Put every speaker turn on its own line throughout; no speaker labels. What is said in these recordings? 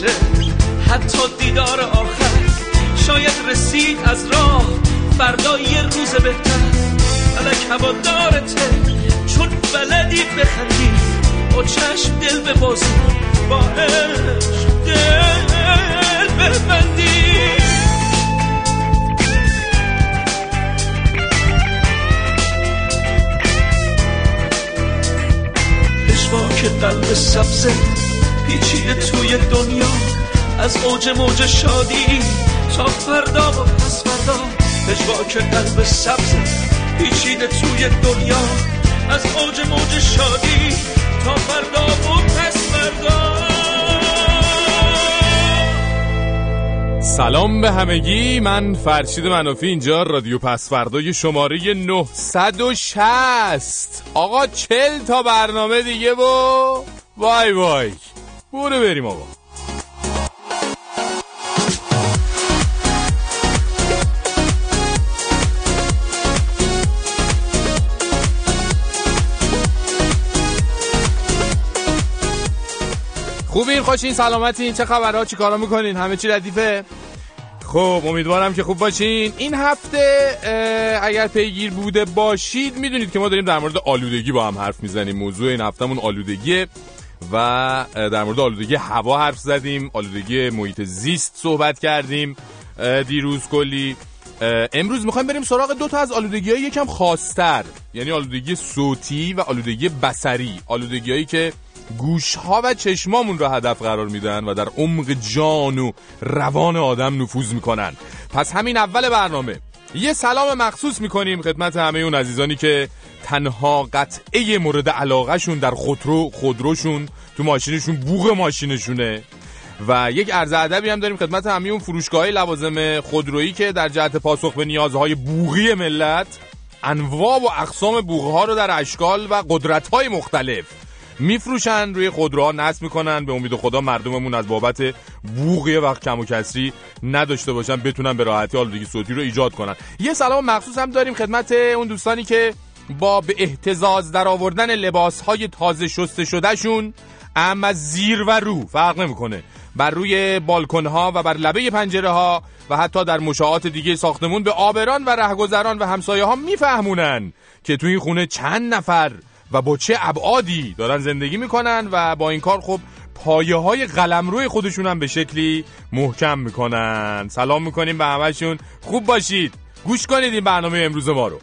باشه حتی دیدار آخر شاید رسید از راه فردا یه روز بهتر. فلک هوا دارته چون بلدی بخندی. با چشم دل به بازی با عشق دل ببندی. که قلب سبزه پیچیده توی دنیا. از اوج موج شادی تا فردا و پس فردا. که قلب سبزه پیچیده توی دنیا. از اوج موج شادی تا فردا و پس فردا.
سلام به همگی. من فرشید منافی اینجا رادیو پسفردای شماره 960 آقا چل تا برنامه دیگه و وای وای. برو بریم آقا خوبین خوشین؟ سلامتین؟ چه خبرها؟ چی کارا می‌کنین؟ همه چی ردیفه؟ خب امیدوارم که خوب باشین. این هفته اگر پیگیر بوده باشید می‌دونید که ما داریم در مورد آلودگی با هم حرف می‌زنیم. موضوع این هفتهمون آلودگیه. و در مورد آلودگی هوا حرف زدیم. آلودگی محیط زیست صحبت کردیم. دیروز کلی. امروز می‌خوایم بریم سراغ دو تا از آلودگی های یکم خاصتر. یعنی آلودگی صوتی و آلودگی بسری آلودگی هایی که گوش ها و چشمامون را هدف قرار میدن و در عمق جان و روان آدم نفوذ می‌کنن. پس همین اول برنامه. یه سلام مخصوص می‌کنیم خدمت همه اون عزیزانی که تنها قطعه مورد علاقهشون در خودرو خودروشون تو ماشینشون بوغ ماشینشونه. و یک عرض ادبی هم داریم خدمت همه اون فروشگاه لوازم خودرویی که در جهت پاسخ به نیازهای بوغی ملت انواع و اقسام بوغ ها رو در اشکال و قدرت های مختلف میفروشن روی خودروها نصب می‌کنن. به امید خدا مردممون از بابت بوغ یه وقت کم و کسری نداشته باشن بتونن به راحتی آلودگی صوتی رو ایجاد کنن. یه سلام مخصوص هم داریم خدمت اون دوستانی که با به احتزاز در آوردن لباس های تازه شسته شدهشون اما زیر و رو فرق نمی‌کنه. بر روی بالکن ها و بر لبه پنجره ها و حتی در مشاعات دیگه ساختمون به آبران و رهگذران و همسایه ها میفهمونن که توی این خونه چند نفر و با چه ابعادی دارن زندگی می‌کنن و با این کار خب پایه های قلم روی خودشون هم به شکلی محکم می‌کنن. سلام می‌کنیم به همشون خوب باشید. گوش کنید این برنامه امروز ما رو.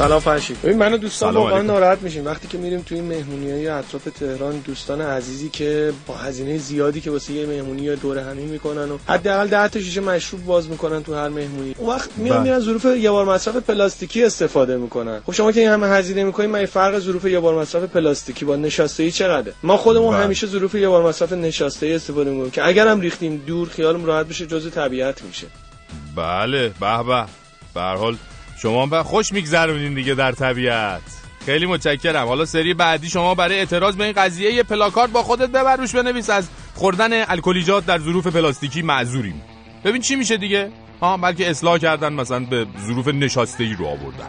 سلام فرشید. ببین منو دوستان واقعا ناراحت میشیم. وقتی که میریم توی مهمونی های اطراف تهران دوستان عزیزی که با هزینه زیادی که واسه یه مهمونی دور همین می‌کنن و حداقل 10 تا شیشه مشروب باز می‌کنن تو هر مهمونی. اون وقت میان بله. میرن ظروف یه بار مصرف پلاستیکی استفاده می‌کنن. خب شما که این همه هزینه می‌کنین من فرق ظروف یه بار مصرف پلاستیکی با نشاسته ای چقدره؟ ما خودمون بله. همیشه ظروف یه بار مصرف نشاسته ای استفاده می‌کنیم که اگرم ریختیم دور خیالمون راحت بشه جزء طبیعت میشه.
بله به به. به حال شما به خوش میگذرونین دیگه در طبیعت. خیلی متشکرم. حالا سری بعدی شما برای اعتراض به این قضیه یه پلاکارد با خودت ببر روش بنویس. از خوردن الکلیجات در ظروف پلاستیکی معذوریم. ببین چی میشه دیگه؟ ها بلکه اصلاح کردن مثلا به ظروف نشاسته ای رو آوردن.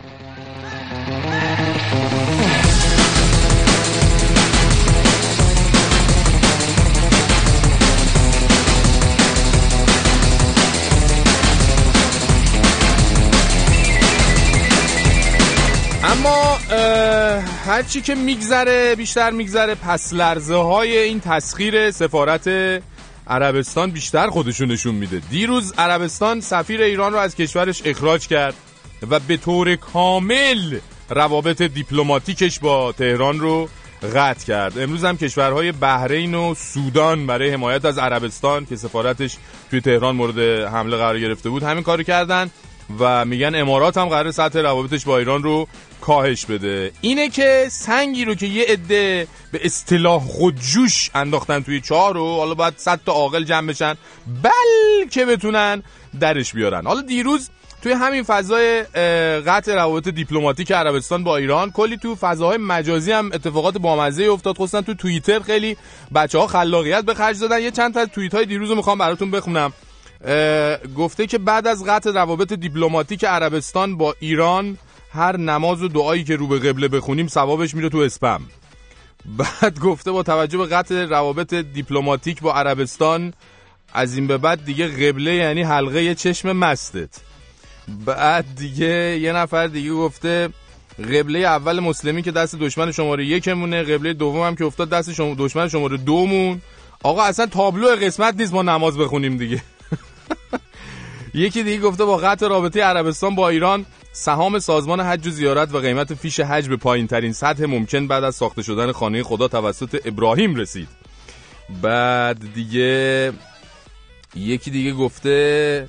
هرچی که میگذره بیشتر میگذره. پس لرزه های این تسخیر سفارت عربستان بیشتر خودشون نشون میده. دیروز عربستان سفیر ایران رو از کشورش اخراج کرد و به طور کامل روابط دیپلماتیکش با تهران رو قطع کرد. امروز هم کشورهای بحرین و سودان برای حمایت از عربستان که سفارتش توی تهران مورد حمله قرار گرفته بود همین کارو کردن. و میگن امارات هم قرار سطح روابطش با ایران رو کاهش بده. اینه که سنگی رو که یه عده به اصطلاح خودجوش انداختن توی چهار رو حالا باید صد تا عاقل جمع بشن بلکه بتونن درش بیارن. حالا دیروز توی همین فضای قطع روابط دیپلماتیک عربستان با ایران کلی تو فضاهای مجازی هم اتفاقات بامزه افتاد. خصوصا تو توییتر خیلی بچه ها خلاقیت به خرج دادن. یه چند تا توییت های دیروز رو می‌خوام براتون بخونم. گفته که بعد از قطع روابط دیپلماتیک عربستان با ایران هر نماز و دعایی که رو به قبله بخونیم ثوابش میره تو اسپم. بعد گفته با توجه به قطع روابط دیپلماتیک با عربستان از این به بعد دیگه قبله یعنی حلقه چشم مستت. بعد دیگه یه نفر دیگه گفته قبله اول مسلمی که دست دشمن شماره یکمونه قبله دوم هم که افتاد دست دشمن شماره دومون. آقا اصلا تابلو قسمت نیست ما نماز بخونیم دیگه. یکی دیگه گفته با قطع رابطه عربستان با ایران سهام سازمان حج و زیارت و قیمت فیش حج به پایین ترین سطح ممکن بعد از ساخته شدن خانه خدا توسط ابراهیم رسید. بعد دیگه یکی دیگه گفته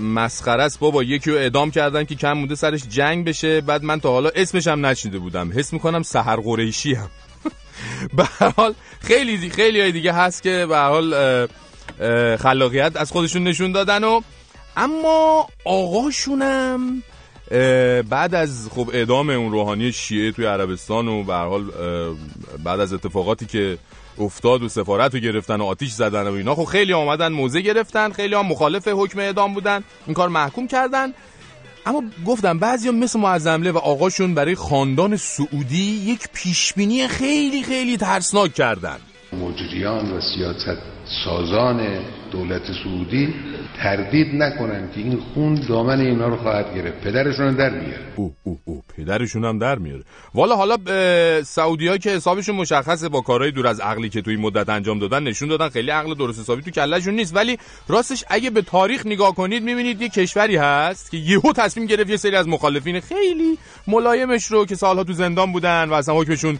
مسخره است بابا. یکی رو اعدام کردن که کم مونده سرش جنگ بشه. بعد من تا حالا اسمش هم نشنیده بودم. حس می‌کنم سحر قریشی هم. به حال خیلی خیلی دیگه هست که به حال خلاقیت از خودشون نشون دادن و اما آقاشونم بعد از خب اعدام اون روحانی شیعه توی عربستان و به حال بعد از اتفاقاتی که افتاد و سفارت رو گرفتن و آتیش زدن و اینا خب خیلی آمدن موزه گرفتن خیلی هم مخالف حکم اعدام بودن این کار محکوم کردن. اما گفتم بعضی هم مثل معظمله و آقاشون برای خاندان سعودی یک پیشبینی خیلی خیلی ترسناک کردن.
مجریان و سیاست سازان دولت سعودی تردید نکنن که این خون دامن اینا رو خواهد گرفت. پدرشون در میاره.
او او او پدرشون هم در میاره. والا حالا سعودی ها که حسابشون مشخصه با کارهای دور از عقلی که توی مدت انجام دادن نشون دادن خیلی عقل درست حسابی تو کلهشون نیست. ولی راستش اگه به تاریخ نگاه کنید می‌بینید یه کشوری هست که یهو تصمیم گرفت یه سری از مخالفین خیلی ملایمش رو که سالها تو زندان بودن و اصلا حکمشون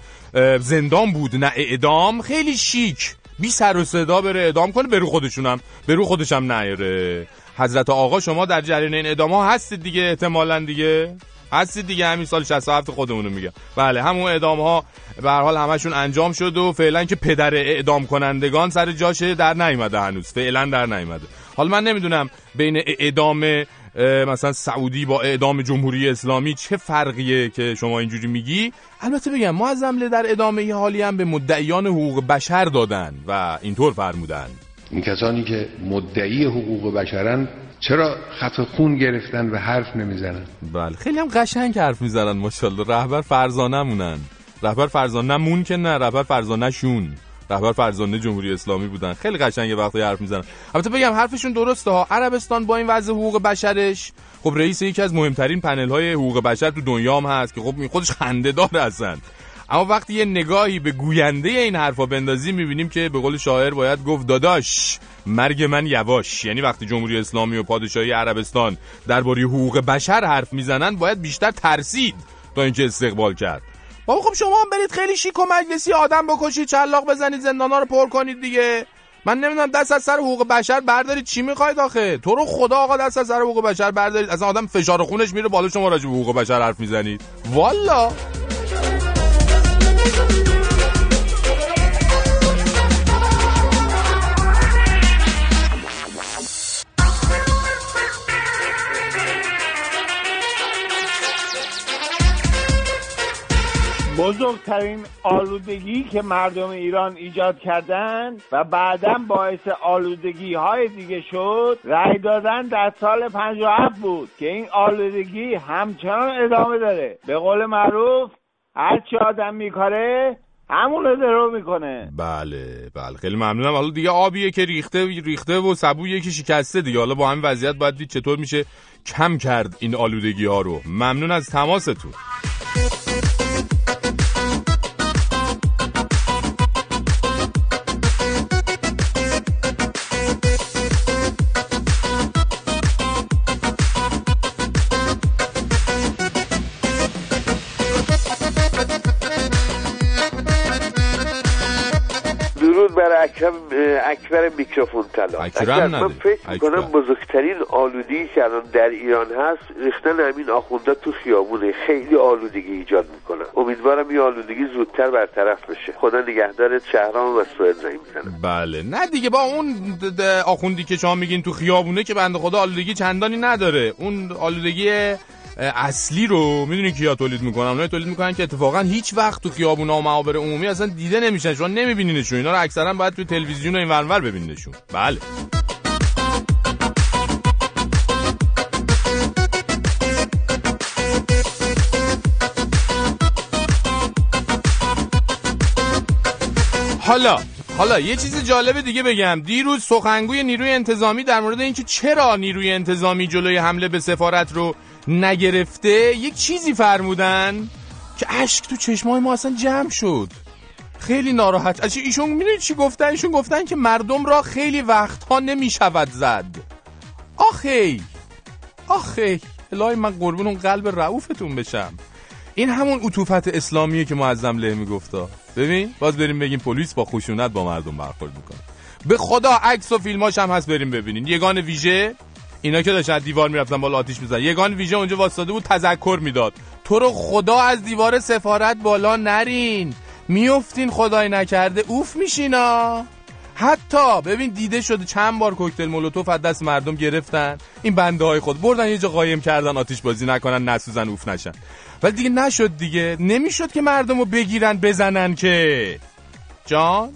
زندان بود نه اعدام خیلی شیک بی سر و صدا بره اعدام کنه برو خودشونم. برو خودشم نیاره. حضرت آقا شما در جریان این اعدام ها هستید دیگه احتمالا دیگه؟ هستید دیگه؟ همین سال 67 خودمونو میگم. بله همون اعدام ها به هر حال همشون انجام شد و فعلا که پدر اعدام کنندگان سر جاشه در نیومده هنوز. فعلا در نیومده. حالا من نمی‌دونم بین اعدام مثلا سعودی با اعدام جمهوری اسلامی چه فرقیه که شما اینجوری میگی؟ البته بگم ما از در ادامه حالی هم به مدعیان حقوق بشر دادن و اینطور فرمودن.
این کسانی که مدعی حقوق بشرن چرا خط خون گرفتن و حرف نمی‌زنن؟
بله خیلی هم قشنگ حرف می‌زنن ماشاءالله. رهبر فرزانه مونن رهبر فرزانه مون که نه رهبر فرزانه شون. رهبر فرزانه جمهوری اسلامی بودن. خیلی قشنگ وقتی حرف می‌زنن. البته بگم حرفشون درسته ها. عربستان با این وضع حقوق بشرش. خب رئیس یکی از مهمترین پنل های حقوق بشر تو دنیا هم هست که خب خودش خنده دار هستن. اما وقتی یه نگاهی به گوینده این حرفا بندازیم می‌بینیم که به قول شاعر باید گفت داداش مرگ من یواش. یعنی وقتی جمهوری اسلامی و پادشاهی عربستان درباره حقوق بشر حرف می‌زنن باید بیشتر ترسید تا اینکه استقبال کرد. بابا خب شما هم برید خیلی شیک و مجلسی آدم بکشید چلاق بزنید زندانا رو پر کنید دیگه. من نمی‌دونم دست از سر حقوق بشر بردارید. چی می‌خواید آخه؟ تو رو خدا آقا دست از سر حقوق بشر بردارید. اصلا آدم فشار خونش میره بالا شما راجع به حقوق بشر حرف می‌زنید. والا!
بزرگترین آلودگی که مردم ایران ایجاد کردن و بعدا باعث آلودگی های دیگه شد رأی دادن در سال 57 بود که این آلودگی همچنان ادامه داره. به قول معروف هر چی آدم میکاره همون رو درو می‌کنه.
بله بله. خیلی ممنونم. حالا دیگه آبیه که ریخته ریخته و سبویه که شکسته دیگه. حالا با همین وضعیت باید دید چطور میشه کم کرد این آلودگی ها رو. ممنون از تماستون.
اکرم اکبر میکروفون طلا.
اکرم
من فکر می‌کنم بزرگترین آلودگی که الان در ایران هست ریختن همین آخونده تو خیابونه. خیلی آلودگی ایجاد می‌کنن امیدوارم این آلودگی زودتر برطرف بشه. خدا نگهدارت شهرام و سوئد زنگ می‌زنم
بله. نه دیگه با اون آخوندی که شما میگین تو خیابونه که بنده خدا آلودگی چندانی نداره. اون آلودگی اصلی رو می‌دونی کیا تولید می‌کنن؟ اونایی تولید می‌کنن که اتفاقا هیچ وقت تو خیابونا و معابر عمومی اصلا دیده نمیشن. شما نمیبینینشون. اینا رو اکثرا باید تو تلویزیون و این ورور ببینینشون. بله. حالا حالا یه چیز جالب دیگه بگم. دیروز سخنگوی نیروی انتظامی در مورد اینکه چرا نیروی انتظامی جلوی حمله به سفارت رو نگرفته یک چیزی فرمودن که اشک تو چشمای ما اصلا جمع شد. خیلی ناراحت. از ایشون می‌دونید چی گفتن؟ ایشون گفتن که مردم را خیلی وقتها نمی‌شود زد. آخی آخی الهی من قربون اون قلب رعوفتون بشم. این همون عطوفت اسلامیه که معظم له میگفتا. ببین باز بریم بگیم پلیس با خشونت با مردم برخورد می‌کنه. به خدا عکس و فیلماش هم هست بریم ببینین. یگان ویژه؟ اینا که داشتن دیوار می‌رفتن بالا آتیش میزن یگان ویژه اونجا واسطه بود تذکر می‌داد. تو رو خدا از دیوار سفارت بالا نرین. میفتین خدای نکرده اوف میشینا حتی ببین دیده شده چند بار کوکتل مولوتوف از دست مردم گرفتن. این بنده های خود بردن یه جا قایم کردن آتیش بازی نکنن نسوزن اوف نشن. ولی دیگه نشد دیگه. نمی‌شد که مردم رو بگیرن بزنن که. جان؟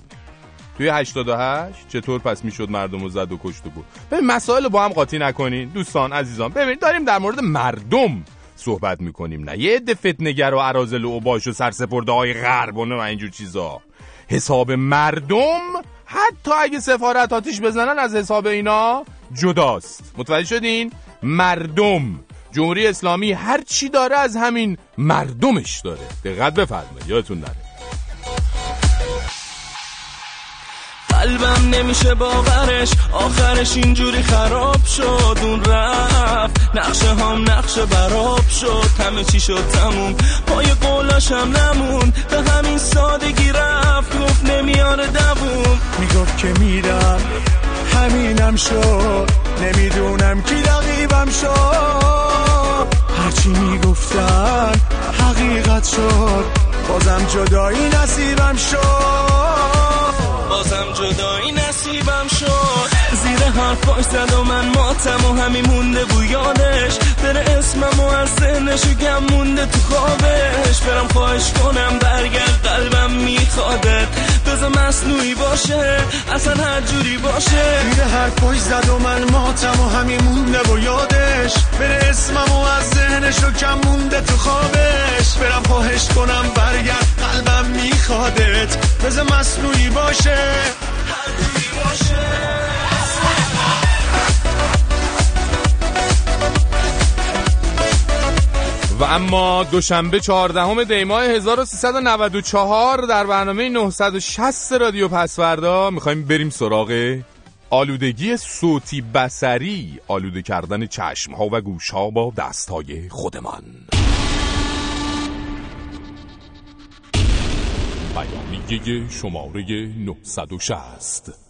توی 88 چطور پس می‌شد مردم رو زد و کشته بود ببین مسائل با هم قاطی نکنین. دوستان عزیزان ببین داریم در مورد مردم صحبت می‌کنیم نه. یه عده فتنگر و عرازل و باش و سرسپرده های غرب و اینجور چیزا. حساب مردم حتی اگه سفارت آتیش بزنن از حساب اینا جداست. متوجه شدین؟ مردم. جمهوری اسلامی هر چی داره از همین مردمش داره. دقت بفرمایید یادتون نره.
قلبم نمیشه باورش. آخرش اینجوری خراب شد اون رفت. نقشه هم نقشه براب شد. همه چی شد تموم. پای قولاش هم نمون به همین سادگی رفت. گفت نمیاره دووم.
می‌گفت که میرم. همینم شد. نمی‌دونم کی رقیبم شد. هرچی می‌گفتن حقیقت شد. بازم جدایی نصیبم شد.
بازم جدایی نصیبم شد. زیر حرفاش زد و من ماتم و همین مونده بو یادش. بره اسمم و از ذهنش گم مونده تو خوابش. برم خواهش کنم برگرد قلبم میخوادت بزا مصنوعی باشه اصلا هر جوری باشه.
زیر حرفاش زد و من ماتم و همین مونده و یادش. بره اسمم و از ذهنش کم مونده تو خوابش. برم خواهش کنم برگرد قلبم میخوادت. بزا مصنوعی باشه.
و اما دوشنبه 14 دیماه 1394 در برنامه 960 رادیو پسوردا می‌خوایم بریم سراغ آلودگی صوتی بسری آلوده کردن چشم ها و گوش ها با دست های خودمان. بیانیه شماره 960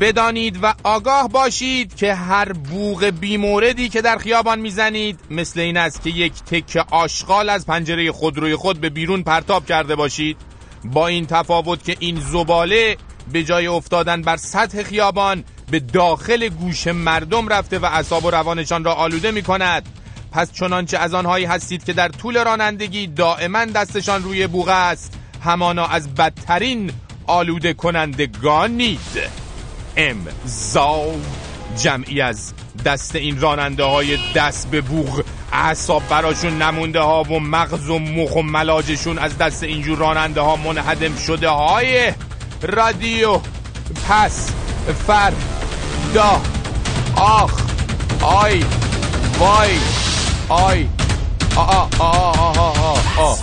بدانید و آگاه باشید که هر بوغ بیموردی که در خیابان می‌زنید مثل این است که یک تک آشغال از پنجره خودروی خود به بیرون پرتاب کرده باشید. با این تفاوت که این زباله به جای افتادن بر سطح خیابان به داخل گوش مردم رفته و اعصاب و روانشان را آلوده می کند پس چنانچه از آنهایی هستید که در طول رانندگی دائما دستشان روی بوغ است همانا از بدترین آلوده کنندگانید امضا جمعی از دست این راننده های دست به بوغ. اعصاب براشون نمونده ها و مغز و مخ و ملاجشون از دست اینجور راننده ها منهدم شده های رادیو. پس فر دا آخ آی وای آی آ آ آ آ آ آ.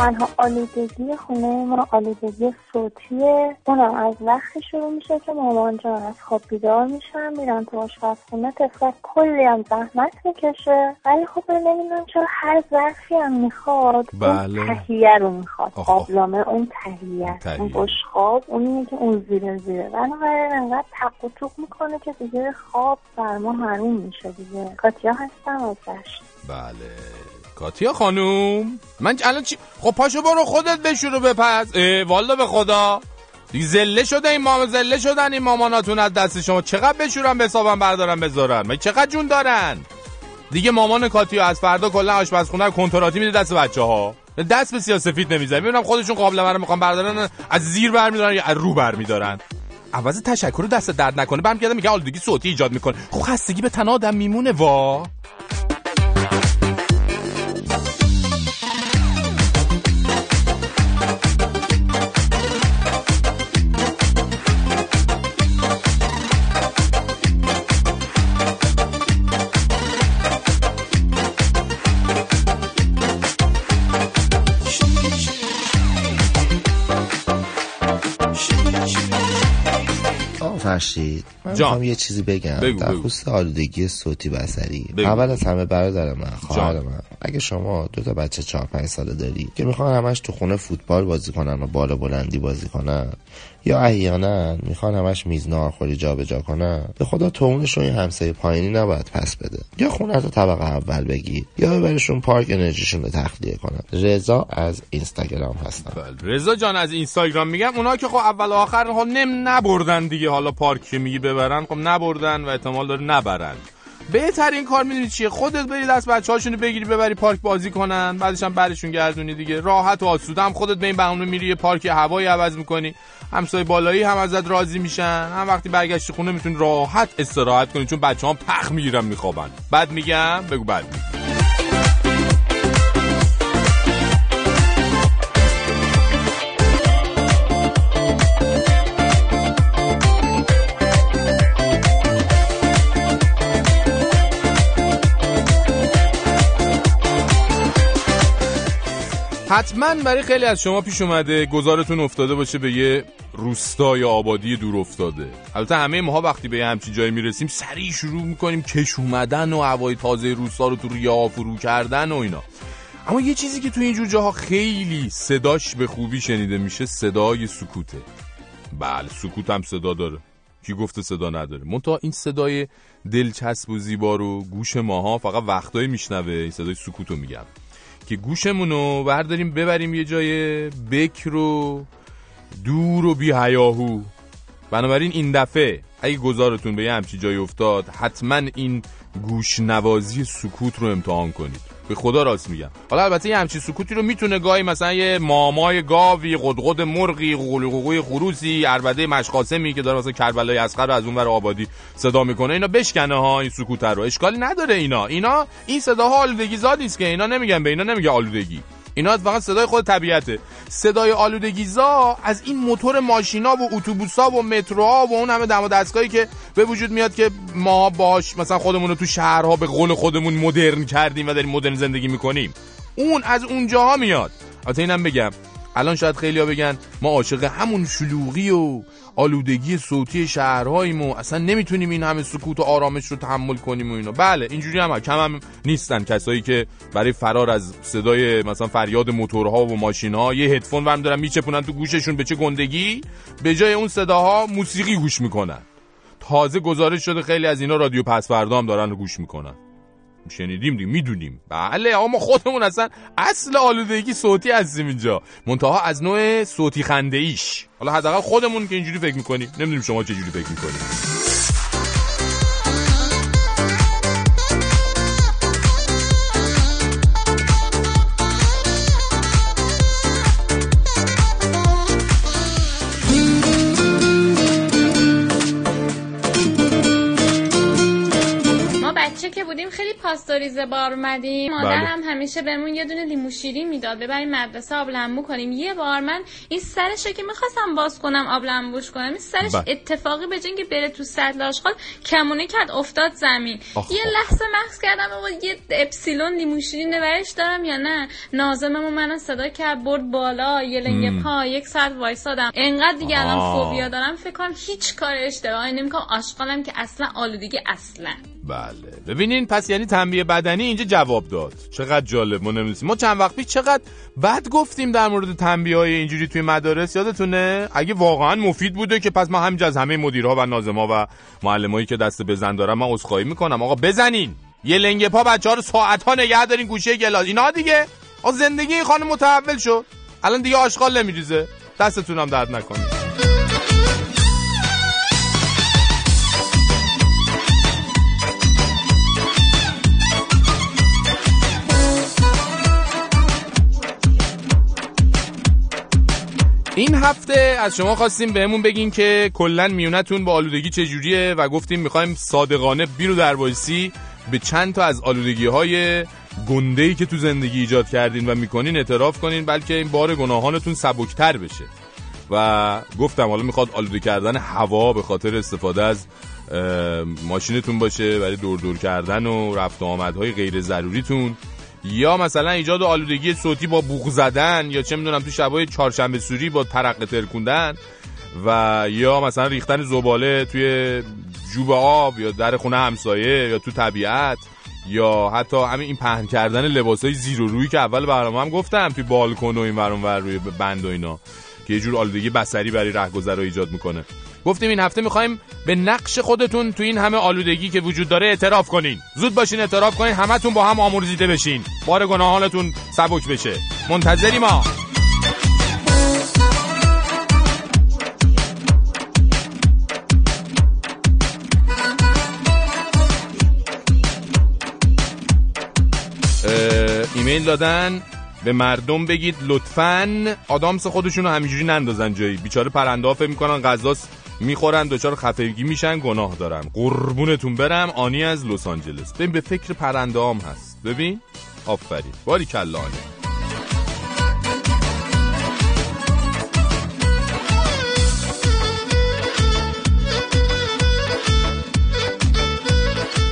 تنها آلودگی خونه ما آلودگی صوتیه اونم از وقتی شروع میشه که مامان جان از خواب بیدار میشن میرن تو آشپزخونه طفلک کلی هم زحمت می‌کشه ولی خب نمی‌دونم چرا هر ظرفی هم می‌خواد
بله.
اون تهیه رو می‌خواد. قابلمه اون تهیه. اون بشخاب اونیه که اون زیره زیره بنابراین انقدر تق و توق می‌کنه که دیگه خواب بر ما حروم میشه دیگه کاتیا هستم از
بله کاتیا خانوم من الان چی خب پاشو برو خودت بشورو بپز والا به خدا. دیگه زله شده این ماما زله شدن این ماماناتون از دست شما. چقدر بشورن به حسابم بردارن بذارن؟ من چقدر جون دارن؟ دیگه مامان کاتیا از فردا کلا آشپزخونه کنتراتی میده دست بچه ها دست به سیاسفید نمی‌زنه. می‌بینم خودشون قابل رو می‌خوان بردارن از زیر برمیدارن یا از رو برمیدارن. عوض تشکر دست درد نکنه. برمیگرده میگه آلودگی صوتی ایجاد می‌کنه. خب خستگی به تن آدم میمونه وا.
فرشید
جان.
می‌خوام یه چیزی بگم
بگو،
در. خصوص آلودگی صوتی بسری
بگو.
اول از همه برادر من خواهر. من اگه شما دو تا بچه چهار پنج ساله داری که می‌خوان همش تو خونه فوتبال بازی کنن و بالا بلندی بازی کنن یا احیانا می‌خوان همش میز ناهارخوری جابجا کنن. به خدا تومونشون یه همسایه پایینی نباید پس بده. یا خونه رو طبقه اول بگیر یا ببرشون پارک انرژیشون رو تخلیه کنن. رضا از اینستاگرام هستم
بله رضا جان از اینستاگرام میگم اونا که خب اول و آخر خب نم نبردن دیگه. حالا پارک میگی ببرن خب نبردن و احتمال داره نبرن. بهترین کار می‌دونی چیه؟ خودت بری دست بچه هاشونو بگیری ببری پارک بازی کنن. بعدش هم برشون گردونی دیگه. راحت و آسوده هم خودت به این بهونه میری یه پارک هوایی عوض می‌کنی. همسایه بالایی هم ازت راضی میشن. هم وقتی برگشتی خونه می‌تونی راحت استراحت کنی چون بچه هم پخ می‌گیرن میخوابن. بعد میگم بگو بعد. حتما برای خیلی از شما پیش اومده گذارتون افتاده باشه به یه روستا یا آبادی دور افتاده. البته همه ماها وقتی به همچین جایی می‌رسیم سریع شروع می‌کنیم کش اومدن و هوای تازه روستا رو تو ریا فرو کردن و اینا. اما یه چیزی که تو اینجور جاها خیلی صداش به خوبی شنیده میشه صدای سکوته. بله سکوت هم صدا داره. کی گفته صدا نداره؟ منتها این صدای دلچسب و زیبا رو گوش ماها فقط وقتایی میشنوه این صدای سکوت میگم. که گوشمون رو برداریم ببریم یه جای بکر و دور و بی هیاهو بنابراین این دفعه اگه گذارتون به یه همچی جای افتاد حتما این گوش نوازی سکوت رو امتحان کنید. به خدا راست میگم. حالا البته یه همچی سکوتی رو می‌تونه گاهی مثلا یه مامای گاوی قدقد مرغی قوقوی خروسی عربده مشقاسمی که داره مثلا کربلای اصغر رو از اون ور آبادی صدا می‌کنه اینا بشکنه ها این سکوت رو. اشکالی نداره اینا. اینا این صداها آلودگی زاد نیست که اینا نمیگن به اینا نمیگه آلودگی. اینا فقط صدای خود طبیعته. صدای آلودگیزا از این موتور ماشینا و اتوبوسا و متروها و اون همه دم و دستگاهی که به وجود میاد که ما باش مثلا خودمون رو تو شهرها به قول خودمون مدرن کردیم و داریم مدرن زندگی می‌کنیم. اون از اونجاها میاد. البته اینم بگم. الان شاید خیلیا بگن ما عاشق همون شلوغی و آلودگی صوتی شهرهاییم و اصلا نمی‌تونیم این همه سکوت و آرامش رو تحمل کنیم و اینا. بله اینجوری هم, کم هم نیستن کسایی که برای فرار از صدای مثلا فریاد موتورها و ماشینها یه هدفون ورم دارن میچپونن تو گوششون به چه گندگی؟ به جای اون صداها موسیقی گوش می‌کنن. تازه گزارش شده خیلی از اینا رادیو پس هم دارن گوش می‌کنن. شنیدیم دیگه می‌دونیم. بله اما خودمون اصلا اصل آلودگی صوتی هستیم اینجا. منتها از نوع صوتی خنده ایش حالا حداقل خودمون که اینجوری فکر می‌کنیم. نمی‌دونیم شما چه جوری فکر می‌کنیم.
بودیم خیلی پاستوریزه بار اومدیم.
بله.
مادرم همیشه بهمون یه دونه لیمو شیرین می‌داد ببریم مدرسه آب لمبو کنیم. یه بار من این سرشو که می‌خواستم باز کنم آب لمبوش کنم این سرش
بله.
اتفاقی به اینکه بره تو سطل آشغال کمونه کرد افتاد زمین.
آخ،
یه. لحظه مکس کردم بابا یه اپسیلون لیمو شیرین دارم یا نه؟ نازممو منو صدا کرد برد بالا یه لنگ پا یک ساعت وایسادم. انقدر دیگه الان. فوبیا دارم فکر کنم هیچ کار اشتباهی نمی‌کنم. آشغالم که اصلا آلودگی اصلا.
بله. ببینین پس یعنی تنبیه بدنی اینجا جواب داد. چقدر جالب ما نمی‌دونیم ما چند وقت پیش چقدر بد گفتیم در مورد تنبیه های اینجوری توی مدارس یادتونه؟ اگه واقعا مفید بوده که پس ما همینجا از همه مدیرها و ناظما و معلمایی که دست بزن دارن من عذرخواهی می‌کنم. آقا بزنین. یه لنگه پا بچه ها رو ساعت ها نگه دارین گوشه گلاس. اینا دیگه؟ آقا زندگی خانم متحول شد. الان دیگه آشغال نمیریزه. دستتونم درد نکنه. این هفته از شما خواستیم بهمون بگین که کلا میونتون با آلودگی چجوریه و گفتیم می‌خوایم صادقانه بیرو در وایسی به چند تا از آلودگی های گنده که تو زندگی ایجاد کردین و می‌کنین اعتراف کنین بلکه این بار گناهانتون سبکتر بشه. و گفتم حالا می‌خواد آلوده کردن هوا به خاطر استفاده از ماشینتون باشه برای دور دور کردن و رفت آمدهای غیر ضروریتون. یا مثلا ایجاد آلودگی صوتی با بوق زدن یا چه می‌دونم تو شبای چهارشنبه سوری با ترقه ترکوندن و یا مثلا ریختن زباله توی جوب آب یا در خونه همسایه یا تو طبیعت یا حتی همین این پهن کردن لباسای زیر و روی که اول برنامه هم گفتم توی بالکن و این ور اون ور روی بند و اینا که یه جور آلودگی بصری برای رهگذرا ایجاد می‌کنه. گفتیم این هفته می‌خوایم به نقش خودتون تو این همه آلودگی که وجود داره اعتراف کنین. زود باشین اعتراف کنین همتون با هم آمرزیده بشین. بار گناهانتون سبک بشه. منتظری ما. ایمیل دادن به مردم بگید لطفا آدامس خودشون رو همینجوری نندازن جایی. بیچاره پرنده ها فکر می‌کنن غذاست. می‌خورن دچار خفگی میشن گناه دارن. قربونتون برم آنی از لس آنجلس. ببین به فکر پرنده هم هست. ببین؟ آفرین. باریکلا آنی.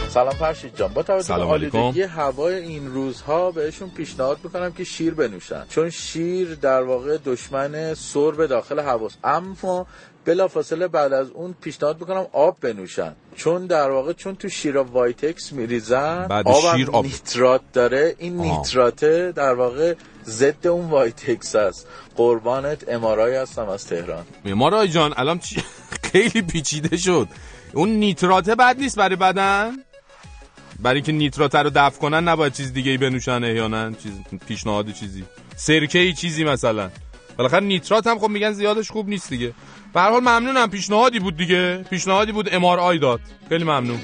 سلام فرشید جان. با توجه به. آلودگی هوای این روزها بهشون پیشنهاد می‌کنم که شیر بنوشن. چون شیر در واقع دشمن سرب داخل هواست اما بلافاصله بعد از اون پیشنهاد می‌کنم آب بنوشن. چون در واقع چون تو شیر وایتکس میریزن آب
شیر آب.
نیترات داره. این
آها.
نیتراته در واقع ضد اون وایتکس است. قربانت امارای هستم از تهران.
مارای جان الان چی؟ خیلی پیچیده شد. اون نیتراته بد نیست برای بدن؟ برای اینکه نیترات رو دفع کنن نباید چیز دیگه ای بنوشن احیانا چیز پیشنهاد چیزی. سرکه ای چیزی مثلا. بالاخره نیترات هم خب میگن زیادش خوب نیست دیگه. به هر حال ممنونم. پیشنهادی بود دیگه. پیشنهادی بود ام آی داد. خیلی ممنون.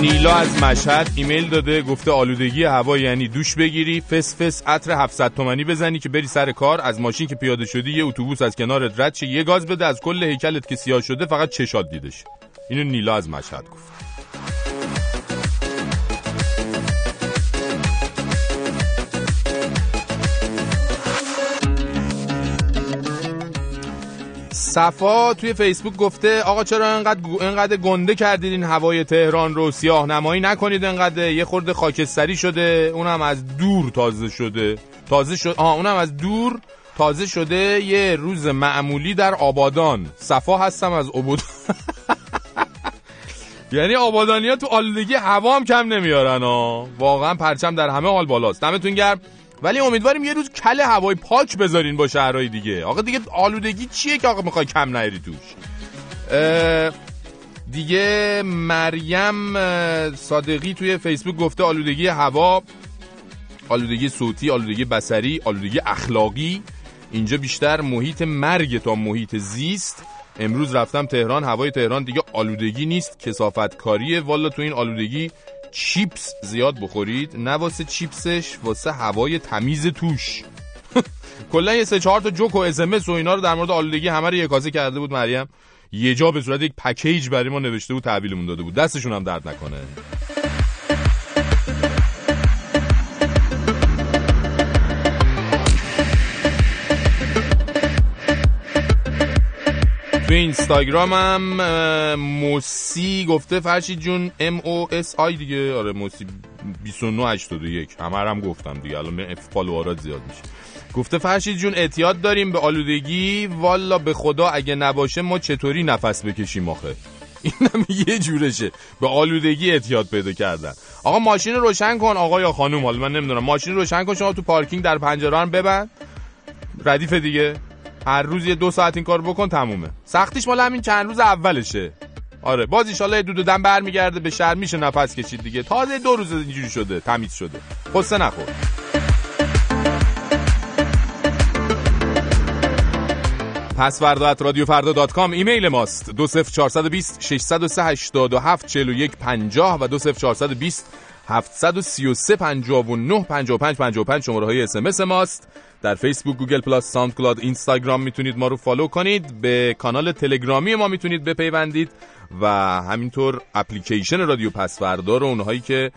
نیلا از مشهد ایمیل داده گفته آلودگی هوا یعنی دوش بگیری. فس فس عطر 700 تومانی بزنی که بری سر کار. از ماشین که پیاده شدی یه اتوبوس از کنارت رد شه. یه گاز بده از کل هیکلت که سیاه شده فقط چشات دیده شه. اینو نیلا از مشهد گفت. صفا توی فیسبوک گفته آقا چرا انقدر انقدر گنده کردید این هوای تهران رو؟ سیاه نمایی نکنید انقدر یه خورده خاکستری شده. اونم از دور تازه شده. تازه شد آها اونم از دور تازه شده. یه روز معمولی در آبادان. صفا هستم از آبادان یعنی آبادانی تو آلودگی هوا هم کم نمیارن ها. واقعا پرچم در همه حال بالاست. دمتون گرم. ولی امیدواریم یه روز کل هوای پاک بذارین با شهرهای دیگه. آقا دیگه آلودگی چیه که آقا می‌خوای کم نیاری توش؟ دیگه مریم صادقی توی فیسبوک گفته آلودگی هوا آلودگی صوتی آلودگی بسری آلودگی اخلاقی. اینجا بیشتر محیط مرگ تا محیط زیست. امروز رفتم تهران هوای تهران دیگه آلودگی نیست کسافت کاریه والا تو این آلودگی چیپس زیاد بخورید. نه واسه چیپسش واسه هوای تمیز توش. کلا یه سه چهار تا جوک و اسمس و اینا رو در مورد آلودگی همه رو یکازی کرده بود مریم. یه جا به صورت یک پکیج برای ما نوشته بود تحویلمون داده بود. دستشون هم درد نکنه. تو اینستاگرامم موسی گفته فرشید جون M O S I دیگه. آره موسی 2981 همه هم گفتم دیگه. الان فالوورات زیاد میشه. گفته فرشید جون اعتیاد داریم به آلودگی. والا به خدا اگه نباشه ما چطوری نفس بکشیم آخه؟ اینم یه جورشه. به آلودگی اعتیاد پیدا کردن. آقا ماشین روشن کن. آقا یا خانوم حالا من نمی‌دونم. ماشین روشن کن. شما تو پارکینگ در پنجره ببند. ردیف دیگه. هر روز یه دو ساعت این کار بکن تمومه. سختیش مال همین چند روز اولشه. آره باز ایشالله دو دودن برمیگرده به شهر میشه نفس کشید دیگه. تازه دو روز اینجوری شده تمیز شده. غصه نخور. پس‌فردا at رادیو فردا dot com ایمیل ماست. دو صفر 420 603 87 41 50 و دو صفر 420 733 59 55 55 شماره های اسمس ماست. در فیسبوک گوگل پلاس ساوند کلاد اینستاگرام می‌تونید ما رو follow کنید. به کانال تلگرامی ما می‌تونید بپیوندید و همینطور اپلیکیشن رادیو پس‌فردا رو اونهایی که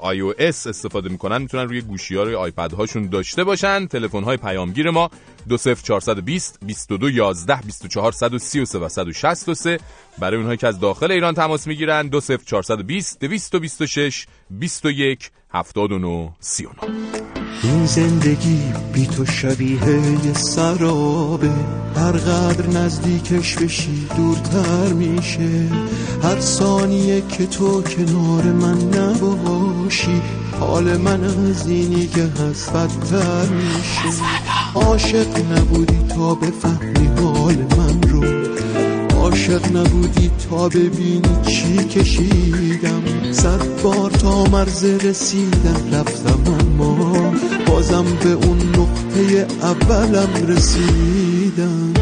آی او اس استفاده می‌کنن می‌تونن روی گوشی ها روی آیپد هاشون داشته باشن. تلفن های پیامگیر ما 20420 22 11 24 133 و 163 برای اونهایی که از داخل ایران تماس می‌گیرن 20420 226 21 79 39
این زندگی بی تو شبیه یه سرابه. هر قدر نزدیکش بشی دورتر میشه. هر ثانیه که تو کنار من نباشی حال من از اینی که هست بدتر میشه. عاشق نبودی تا بفهمی حال من رو. عاشق نبودی تا ببینی چی کشیدم. صد بار تا مرز رسیدم رفتم اما بازم به اون نقطه اولم رسیدم.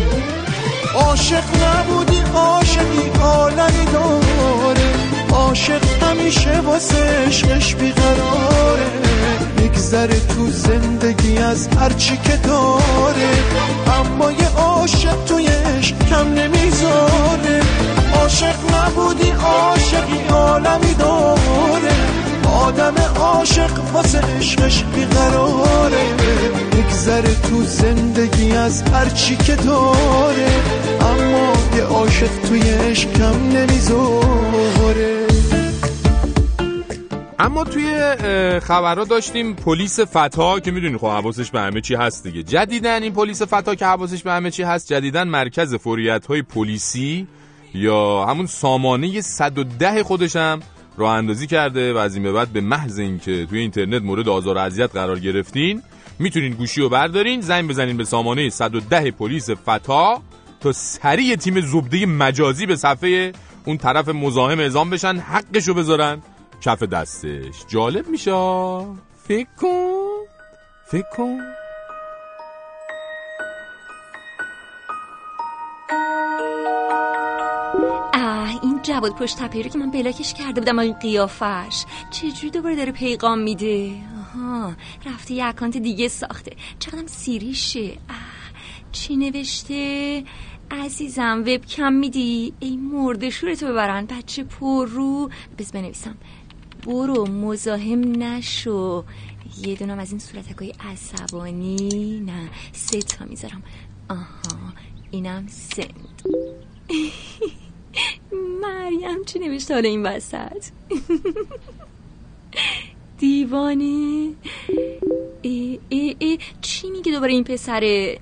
عاشق نبودی عاشقی عالمی داره. عاشق همیشه واسه عشقش بیقراره. میگذره تو زندگی از هرچی که داره. اما یه عاشق توی عشق کم نمی‌ذاره. عاشق نبودی عاشقی عالمی داره. آدم عاشق واسه عشقش بیقراره. میگذره تو زندگی از هرچی که داره. اما یه عاشق توی عشق کم نمی‌ذاره.
اما توی خبرها داشتیم پلیس فتا که می‌دونی خب حواسش به همه چی هست دیگه. جدیدن این پلیس فتا که حواسش به همه چی هست جدیدن مرکز فوریت های پلیسی یا همون سامانه 110 خودشم راه اندازی کرده و از این به بعد به محض اینکه توی اینترنت مورد آزار و اذیت قرار گرفتین می‌تونین گوشی رو بردارین زنگ بزنین به سامانه 110 پلیس فتا تا سریع تیم زبده مجازی به صفحه اون طرف مزاحم اعزام بشن حقشو بذارن. کف دستش. جالب میشه فکر کن. فکر کن.
این جواد پشت تپه رو که من بلاکش کرده بودم این قیافش. چجوری دوباره داره پیغام میده؟ آها رفته یه اکانت دیگه ساخته. چقدرم سیریشه. چی نوشته؟ عزیزم وبکم میدی؟ ای مرده شورتو ببرن. بچه پر رو. بس بنویسم. برو مزاحم نشو. یه دونم از این صورتکای عصبانی. نه سه تا می‌ذارم. آها اینم سند مریم چی نوشته حالا این وسط؟ دیوانه. ای ای ای چی میگه دوباره این پسره؟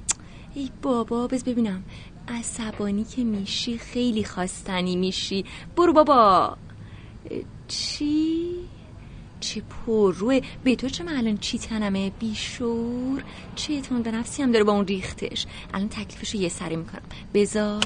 ای بابا بز ببینم. عصبانی که میشی خیلی خواستنی میشی. برو بابا. چی؟ چه روه. به تو چه الان چی تنمه بیشور؟ چه اعتماد به نفسی هم داره با اون ریختش. الان تکلیفش یه سری می‌کنم. بذار.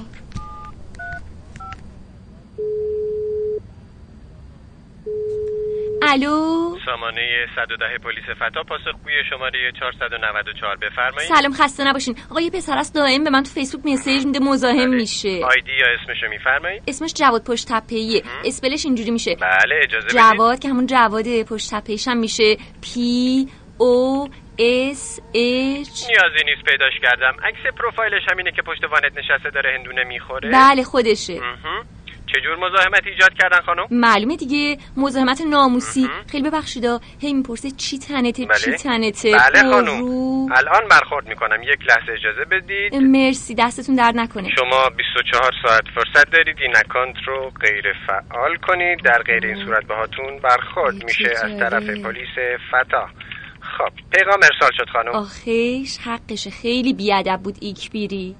الو.
سامانه 110 پلیس فتا پاسخگوی شماره 494 بفرمایید.
سلام خسته نباشین. آقا یه پسر است دائم به من تو فیسبوک مسیج میده مزاحم میشه.
آیدی یا اسمشو میفرمایید؟
اسمش جواد پشت تپه‌ایه. اسپلش اینجوری میشه.
بله اجازه بدید.
جواد که همون جواد پشت تپه‌ایش هم میشه. پی O S H
نیازی نیست پیداش کردم. عکس پروفایلش همینه که پشت وانت نشسته داره هندونه می‌خوره.
بله خودشه.
چجور مزاحمت ایجاد کردن خانم؟
معلومه دیگه مزاحمت ناموسی. خیلی ببخشیدا هی می‌پرسه چی تنته
بله.
چی تنته؟
بله خانم.
پررو.
الان برخورد می‌کنم. یک لحظه اجازه بدید.
مرسی دستتون درد نکنه.
شما 24 ساعت فرصت دارید این اکانت رو غیر فعال کنید. در غیر این صورت باهاتون برخورد میشه از طرف پلیس فتا خب پیغام ارسال شد خانم.
آخیش حقشه. خیلی بیادب بود ایکبیری.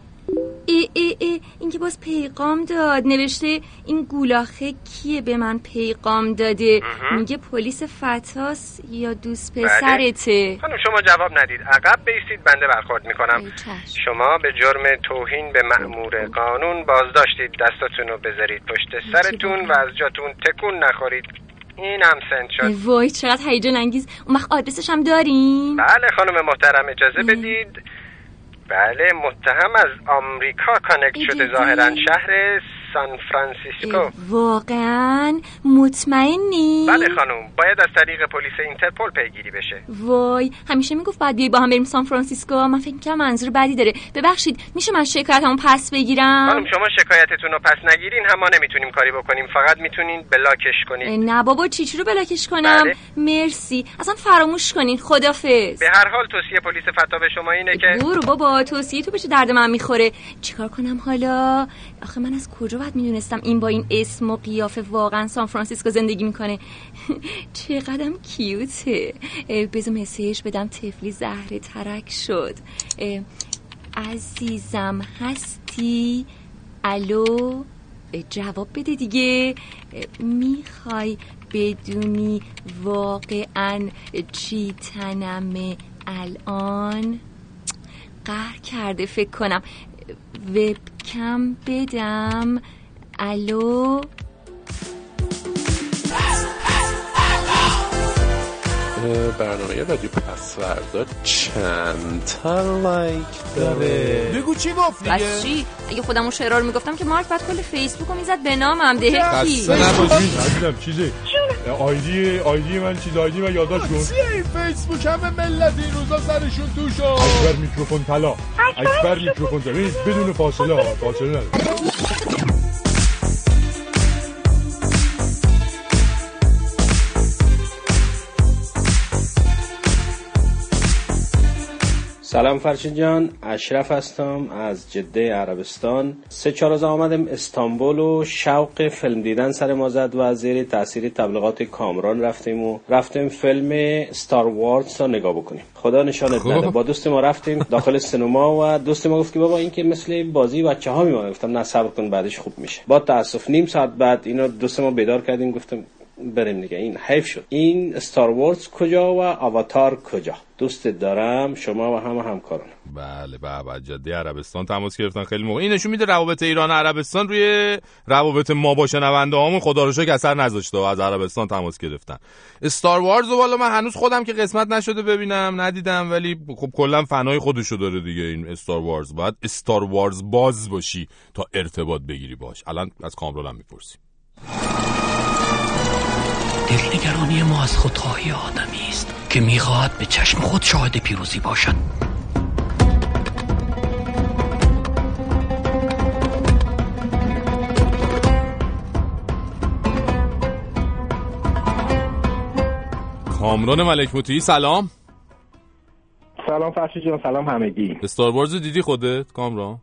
ای ای ای. این که باز پیغام داد. نوشته این گولاخه کیه به من پیغام داده؟ میگه پلیس فتاس یا دوست پسرته.
خانم شما جواب ندید. عقب بیستید بنده برخورد می‌کنم. شما به جرم توهین به مأمور قانون بازداشتید. دستاتون رو بذارید پشت سرتون و از جاتون تکون نخورید. این هم send شد.
وای چقدر هیجان انگیز. اون وقت آدرسش هم داریم؟
بله خانم محترم اجازه بدید. بله متهم از آمریکا connect شده ظاهرا شهر سان فرانسیسکو.
واقعا مطمئنی؟
بله خانم باید از طریق پلیس اینترپل پیگیری بشه.
وای همیشه می‌گفت باید بیای با هم بریم سان فرانسیسکو. من فکر کنم منظور بدی داره. ببخشید میشه من شکایتمو پس بگیرم؟
خانم شما شکایتتون رو پس نگیرین. هم ما نمی‌تونیم کاری بکنیم. فقط می‌تونین block ش کنید.
نه بابا چی رو بلاکش کنم؟
بله.
مرسی. اصلا فراموش کنین خدافظ.
به هر حال توصیه پلیس فتا به شما اینه که
دور بابا توصیه تو بشه درد من می‌خوره. چیکار کنم حالا؟ آخه من از کجا باید می‌دونستم این با این اسم و قیافه واقعا سان فرانسیسکو زندگی می‌کنه؟ چقدرم کیوته. بذار مسیج بدم تفلی زهره ترک شد. عزیزم هستی؟ الو؟ جواب بده دیگه. می‌خوای بدونی واقعا چی تنمه الان؟ قهر کرده فکر کنم. وبکم بدم. الو.
برنامه رادیو پسوردا چند تا لایک داره؟
بگو چی گفت دیگه؟
بس چی؟ اگه خودمون شعرها رو می‌گفتم که مارک بعد کل فیسبوک رو می‌زد به نامم.
نباشید. عزیزم چیزه آیدی آیدی من چیز آیدی من یادداشت کن.
چیه این فیسبوک؟ همه ملت این روزا سرشون توش
اکبر میکروفون طلا. اکبر میکروفون ببین، بدون فاصله فاصله نداره.
سلام فرشید جان اشرف هستم از جده عربستان. سه چهار روز آمدم استانبول و شوق فیلم دیدن سر ما زد و زیر تاثیر تبلیغات کامران رفتیم و رفتیم فیلم ستار وارز رو نگاه بکنیم. خدا نشانت
خب.
نده با دوست ما رفتیم داخل سینما و دوست ما گفت که بابا این که مثل بازی بچه ها میمونه. گفتم نه صبر کن بعدش خوب میشه. با تاسف نیم ساعت بعد اینو دوست ما بیدار کردیم گفتم بریم دیگه. این حیف شد. این ستار وارز کجا و آواتار کجا؟ دوست دارم شما و همه همکاران.
بله بابا جاده عربستان تماس گرفتن. خیلی موقع. این نشون میده روابط ایران و عربستان روی روابط ما با شنونده هامون خدا رو شکر اثر نذاشته و از عربستان تماس گرفتن. استار وارز والا من هنوز خودم که قسمت نشده ببینم ندیدم ولی خب کلا فنای خودشو داره دیگه این استار وارز باید استار وارز باز باشی تا ارتباط بگیری باش. الان از کامران هم می‌پرسیم.
دلنگرانی ما از خودخواهی آدمی است که می‌خواهد به چشم خود شاهد پیروزی باشد.
کامران ملک مطیعی سلام.
سلام فرشی جان سلام همگی.
استار دیدی خودت؟ کامران؟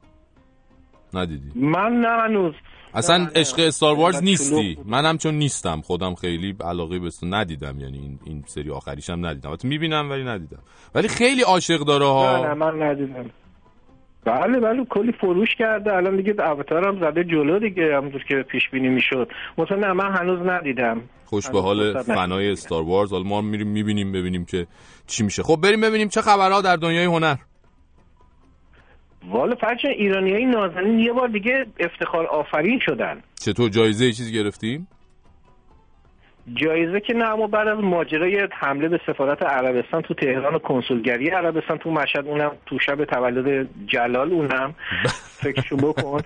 ندیدی.
من نه هنوز
اصلا عشق استار وارز
من
نیستی. منم چون نیستم. خودم خیلی علاقه به ندیدم. یعنی این, این سری آخریش هم ندیدم. البته می‌بینم ولی ندیدم. ولی خیلی عاشق داره ها.
نه من ندیدم. بله بله کلی فروش کرده. الان دیگه اوتار هم زده جلو دیگه. همونطور که پیش بینی می‌شد. مثلا نه من هنوز ندیدم.
خوش به حال. فنای استار وارز حالا ما میریم می‌بینیم ببینیم که چی میشه. خب بریم ببینیم چه خبرها در دنیای هنر.
والا فرچه ایرانی های نازنین یه بار دیگه افتخار آفرین شدن.
چطور جایزه چیزی گرفتیم؟
جایزه که نه اما بعد از ماجرای حمله به سفارت عربستان تو تهران و کنسولگری عربستان تو مشهد اونم تو شب تولد جلال اونم. فکرشو بکن.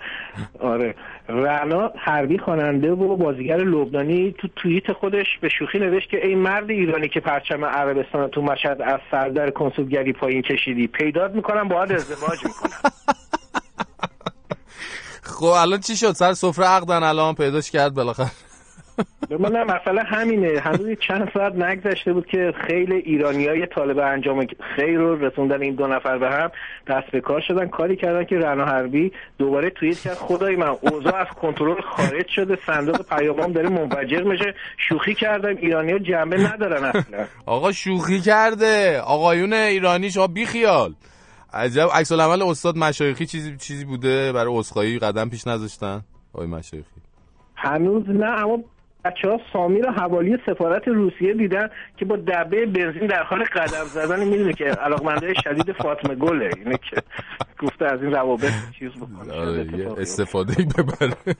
آره. رنا حربی خواننده و بازیگر لبنانی تو توییت خودش به شوخی نوشت که ای مرد ایرانی که پرچم عربستان تو مشهد از سردر کنسولگری پایین کشیدی پیدات می‌کنم باید ازدواج می‌کنم.
خب الان چی شد؟ سر سفره عقدن الان پیداش کرد بالاخره.
من مثلا همینه. هنوز چند ساعت نگذشته بود که خیلی ایرانی های طالب انجام خیر رو رسوندن این دو نفر به هم دست به کار شدن. کاری کردن که رنا حربی دوباره توییت کرد. خدای من اوضاع از کنترل خارج شده. صندوق پیامام داره منفجر میشه. شوخی کردن. ایرانی ها جنبه ندارن اصلا.
آقا شوخی کرده. آقایون ایرانی شما بیخیال عجب. عکس العمل استاد مشایخی چیزی چیزی بوده؟ برای اسخایی قدم پیش نذاشتن؟ آقای مشایخی.
هنوز نه اما بچه ها سامی رو حوالی سفارت روسیه دیدن که با دبه بنزین در حال قدم زدن. می‌دونه که علاقمنده شدید فاطمه گله. اینه که گفته از این روابط چیز بکنه.
آره، استفاده ببره.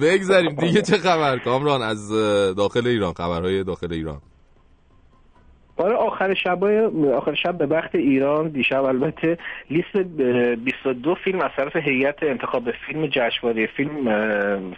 بگذاریم. دیگه چه خبر؟ کامران از داخل ایران خبرهای داخل ایران.
آره آخر شب آخر شب به وقت ایران دیشب البته لیست 22 فیلم از طرف هیئت انتخاب فیلم جشنواره فیلم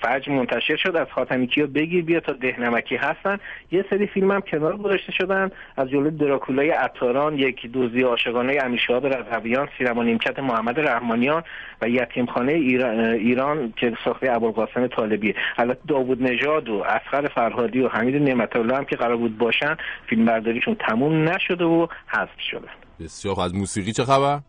فجر منتشر شد. از خاتمی کیو بگیر بیا تا دهنمکی هستن. یه سری فیلم هم کنار گذاشته شدن. از جمله دراکولای عطاران یک دوزی عاشقانه امیرشهاب رضویان سینما نیمکت محمد رحمانیان و یتیمخانه ایران, ایران که ساخته ابوالقاسم طالبی البته داوود نژاد و اسقر فرهادی و حمید نعمت هم که قرار بود باشن. فیلم برداریشون تموم نشده و حذف شدن
بسیار از موسیقی چه خبر؟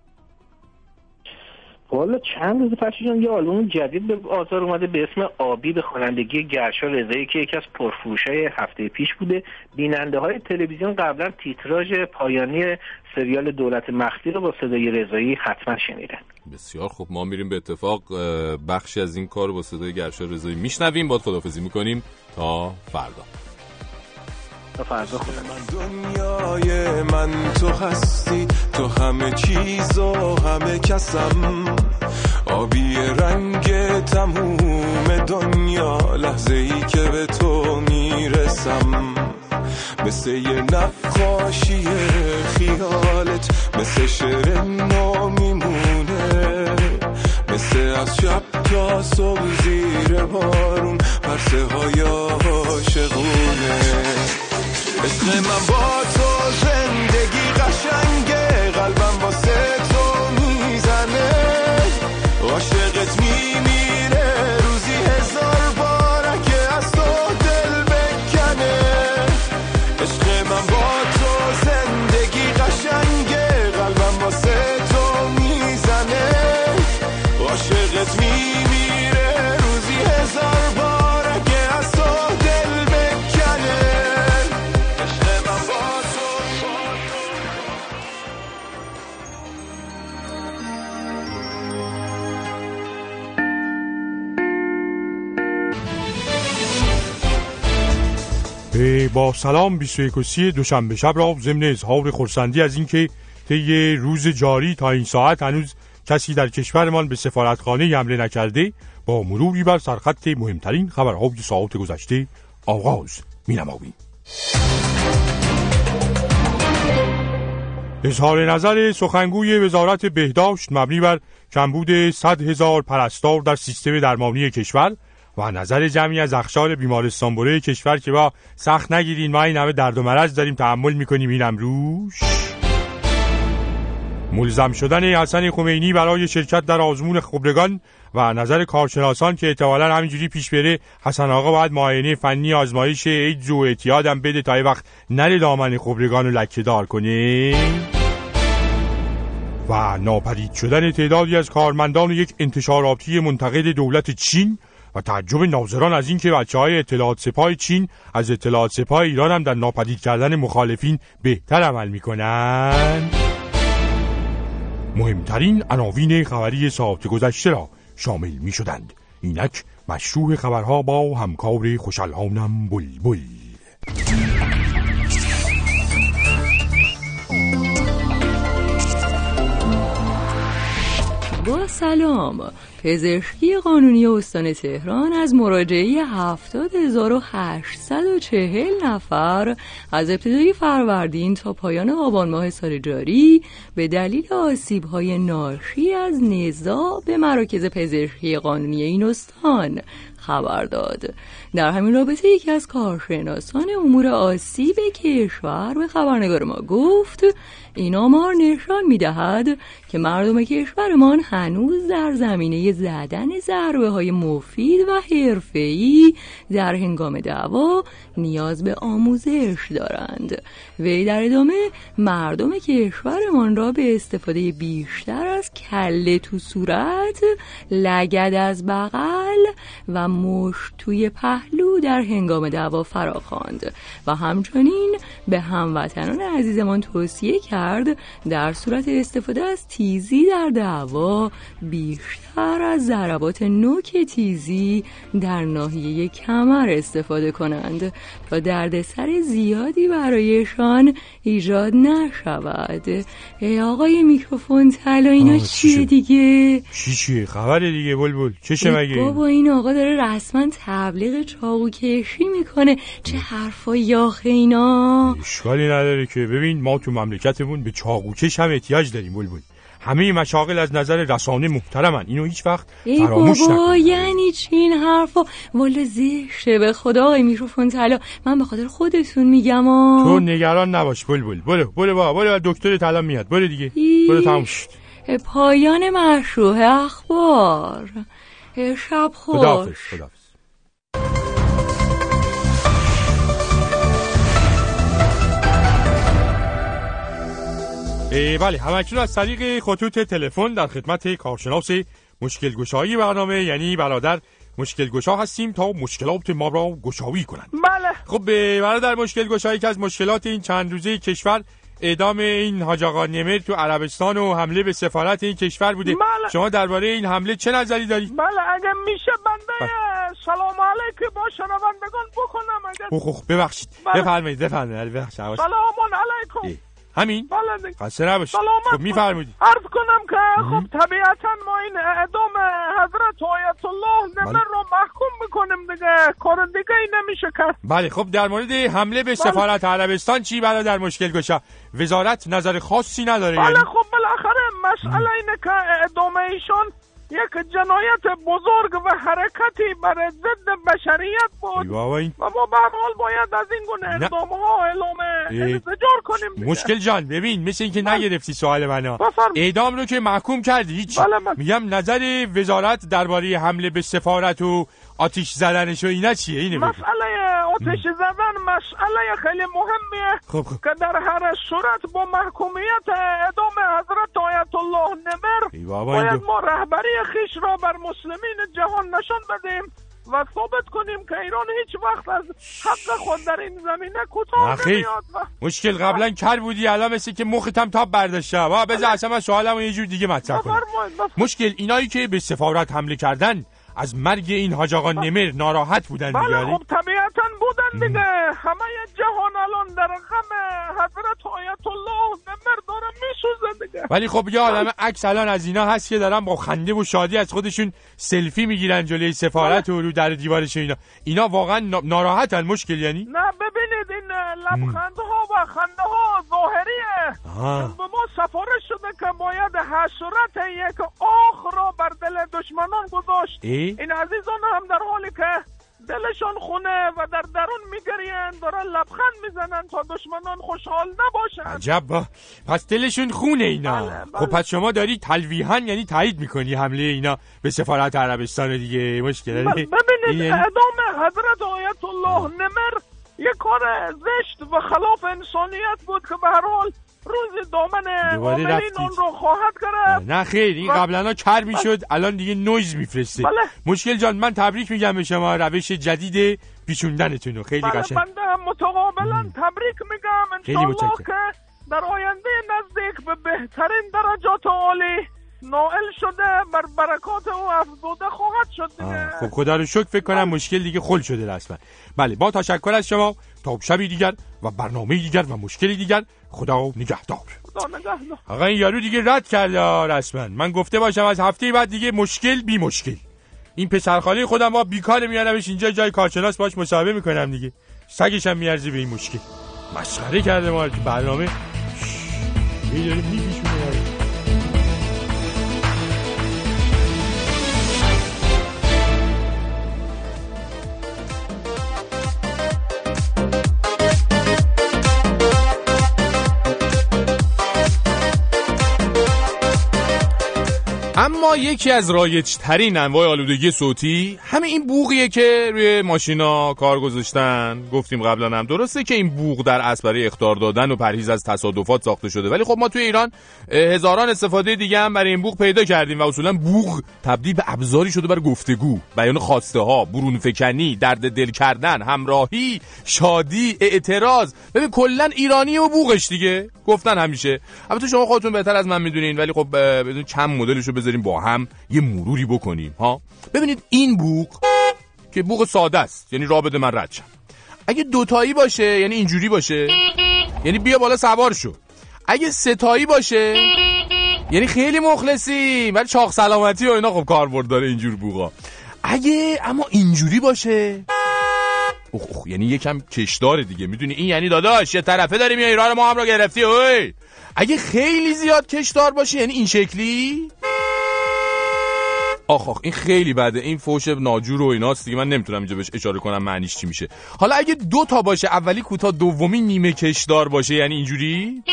والا چند روز پس یه آلبوم جدید به آزار اومده به اسم آبی به خوانندگی گرشا رضایی که یکی از پرفروشای هفته پیش بوده. بیننده های تلویزیون قبلا تیتراژ پایانی سریال دولت مخفی رو با صدای رضایی حتما شنیدن.
بسیار خب ما میریم به اتفاق. بخشی از این کار با صدای گرشا رضایی میشنویم. با خدافزی می‌کنیم. تا فردا.
تا فردا
من دنیای من تو هستی تو همه چیز و همه کسم. آبی رنگ تموم دنیا لحظه ای که به تو می‌رسم. مثل یه نقاشی خیالت مثل شعر نو میمونه مثل از شب تا صبح زیر بارون پرسه های عاشقونه. عشق من با تو زندگی قشنگه قلبم واسه با
سلام 21 و 30 دوشنبه شب را ضمن اظهار خرسندی از اینکه طی روز جاری تا این ساعت هنوز کسی در کشورمان به سفارتخانه حمله نکرده با مروری بر سرخط مهمترین خبرهای ساعت گذشته آغاز مینماییم. اظهار نظر سخنگوی وزارت بهداشت مبنی بر کمبود 100 هزار پرستار در سیستم درمانی کشور و نظر جمعی از اخشار بیمارستان بره کشور که با سخت نگیرین ما این همه درد و مرض داریم تحمل می‌کنیم. اینم روش. ملزم شدن حسن خمینی برای شرکت در آزمون خبرگان و نظر کارشناسان که احتمالا همینجوری پیش بره حسن آقا باید معاینه فنی آزمایش ایدز و اعتیادم بده تا وقت نره دامن خبرگان رو لکه دار کنه. و ناپدید شدن تعدادی از کارمندان یک انتشاراتی منتقد دولت چین و تعجب ناظران از اینکه بچه های اطلاعات سپاه چین از اطلاعات سپاه ایران هم در ناپدید کردن مخالفین بهتر عمل می‌کنند مهمترین عناوین خبری ساعت گذشته را شامل می شدند اینک مشروع خبرها با همکار خوشالهانم بلبل.
با سلام. پزشکی قانونی استان تهران از مراجعه 70840 نفر از ابتدای فروردین تا پایان آبان ماه سال جاری به دلیل آسیب‌های ناشی از نزاع به مراکز پزشکی قانونی این استان خبر داد. در همین رابطه یکی از کارشناسان امور آسیب کشور به خبرنگار ما گفت این آمار نشان می‌دهد که مردم کشورمان هنوز در زمینه زدن ضربه های مفید و حرفه‌ای در هنگام دعوا نیاز به آموزش دارند. وی در ادامه مردم کشورمان را به استفاده بیشتر از کله تو صورت لگد از بغل و مشت توی پهلو در هنگام دعوا فراخواند و همچنین به هموطنان عزیزمان توصیه کرد در صورت استفاده از تیزی در دعوا بیشتر از ضربات نوک تیزی در ناحیه کمر استفاده کنند تا دردسر زیادی برایشان ایجاد نشود. ای آقای میکروفون طلا اینا چیه دیگه؟
چی چیه خبره دیگه بلبل. چشه مگه؟
بابا این آقا داره رسما تبلیغ چاقو کشی می‌کنه. چه حرفا یاخه اینا.
اشکالی نداره که. ببین ما تو مملکتمون به چاقو کش هم احتیاج داریم بلبل. همه مشاغل از نظر رسانه محترمن. اینو هیچ وقت فراموش
ای بابا یعنی چی این حرفا؟ والا زشته. به خدا آقای میکروفون طلا من به خاطر خودتون میگم آه.
تو نگران نباش بلبل. برو برو با برو دکتر طلا میاد. برو دیگه. برو تموم شد.
پایان مشروع اخبار. شب خوش.
خداحافظ خداحافظ. بله همکنون از طریق خطوط تلفن در خدمت کارشناس مشکل گشایی برنامه یعنی برادر مشکل گشا هستیم تا مشکلات ما را گشایی کنند.
بله.
خب برادر مشکل گشایی که از مشکلات این چند روزه کشور اعدام این حاج آقا نمر تو عربستان و حمله به سفارت این کشور بوده.
بله.
شما درباره این حمله چه نظری دارید؟
بله اگه میشه بنده بله. سلام علیکم با شنوندگان بکنم اگه
ببخشید.
بله.
بفرمایید بفرمایید. ببخشید.
سلام علیکم.
همین؟
بله
خسته نباشید خب میفرمودید
عرض کنم که خب طبیعتا ما این اعدام حضرت آیت الله نمر بله. رو محکوم می‌کنیم دیگه کار دیگه ای نمیشه کرد
بله خب در مورد حمله به بله. سفارت عربستان چی در مشکل گشا وزارت نظر خاصی نداره
بله
یعنی؟
خب بالاخره مسئله اینه که اعدام ایشان یک جنایت بزرگ و حرکتی بر ضد بشریت بود. و ما به حال باید از این گونه اقدام ها اعلام انزجار کنیم دیگه.
مشکل جان ببین مثل اینکه نگرفتی سوال منو. اعدام رو که محکوم کردی هیچ
بله.
میگم نظر وزارت درباره حمله به سفارت و آتیش زدنش و اینا چیه؟ اینه
مسئله آتیش زدن مسئله خیلی مهمیه
خب خب.
که در هر صورت با محکومیت اعدام حضرت آیت الله نمر باید ما رهبری خیش را بر مسلمین جهان نشان بدیم و ثابت کنیم که ایران هیچ وقت از حق خود در این زمینه کوتاه نمیاد و...
مشکل قبلا کر بودی الان مثل که مختم تاب برداشته. و بذار اصلا من سوالمو یه جور دیگه مطرح کنم. مشکل اینایی که به سفارت حمله کردن از مرگ این حاج آقا نمر ناراحت بودن
بله
دیگه.
خب طبیعتا بودن دیگه. همه جهان الان در غم حضرت آیت الله نمر داره میسوزه دیگه.
ولی خب یه عالم عکس الان از اینا هست که دارن با خنده و شادی از خودشون سلفی می‌گیرن جلوی سفارت و رو در دیوارش اینا. اینا واقعا ناراحتن مشکل یعنی؟
نه این لبخندها و خنده ها ظاهریه به ما سفارش شده که باید حسرت یک آخ را بر دل دشمنان گذاشت. این عزیزان هم در حالی که دلشان خونه و در درون میگرین دارن لبخند می‌زنن تا دشمنان خوشحال نباشن
عجب پس دلشون خونه اینا.
بله بله.
خب پس شما داری تلویحا یعنی تایید می‌کنی حمله اینا به سفارت عربستان دیگه؟ مشکل.
بله ببینید یعنی... اعدام حضرت آیت الله نمر یک کار زشت و خلاف انسانیت بود که به هر حال روز دامن عاملین اون رو خواهد کرد
نه خیر این قبلا کر می‌شد الان دیگه نویز میفرسته.
بله.
مشکل جان من تبریک میگم به شما روش جدید پیچوندنتون رو. خیلی
بله
قشنگ.
بنده هم متقابلا تبریک میگم. انشالله که در آینده نزدیک به بهترین درجات عالی نائل شده بر برکات او افزوده خواهد شد دیگه.
خب خدا رو شکر فکر کنم مشکل دیگه خل شده رسما بله با تشکر از شما تا شبی دیگر و برنامه دیگر و مشکلی دیگر خدا نگهدار. آقا این یارو دیگه رد کرده رسما. من گفته باشم از هفته بعد دیگه مشکل بی مشکل. این پسرخاله خودم با بیکار میارمش اینجا جای کارشناس باش مصاحبه می‌کنم دیگه. سگش هم میارزه به این مشکل. مسخره کرده ما برنامه. میداریم میپیشونه
اما یکی از رایج ترین انواع آلودگی صوتی؟ همه این بوغیه که روی ماشینا کار گذاشتن. گفتیم قبلا هم. درسته که این بوغ در اصل برای اختار دادن و پرهیز از تصادفات ساخته شده. ولی خب ما توی ایران هزاران استفاده دیگه هم برای این بوغ پیدا کردیم و اصولا بوغ تبدیل به ابزاری شده برای گفتگو. بیان خواسته ها برون فکنی درد دل کردن همراهی شادی اعتراض. ببین کلا ایرانی و بوغش دیگه. گفتن همیشه. البته شما خودتون بهتر از من می‌دونین ولی خب بدون چند مدلشو بذاریم با هم یه مروری بکنیم ها؟ ببینید این بوق که بوق ساده است یعنی راه بده من رد شم. اگه دوتایی باشه یعنی اینجوری باشه یعنی بیا بالا سوار شو. اگه ستایی باشه یعنی خیلی مخلصی ولی چاق سلامتی و اینا خب کاربرد داره اینجور بوقا. اگه اما اینجوری باشه. اوخ, اوخ یعنی یکم کشداره دیگه. می‌دونی؟ این یعنی داداش یه طرفه داری میای راه ما هم رو گرفتی اوی. اگه خیلی زیاد کشدار باشه یعنی این شکلی آخ آخ این خیلی بده. این فوش ناجور و ایناست دیگه. من نمی‌تونم اینجا بهش اشاره کنم معنیش چی میشه. حالا اگه دو تا باشه اولی کوتاه دومی نیمه کشدار باشه یعنی اینجوری؟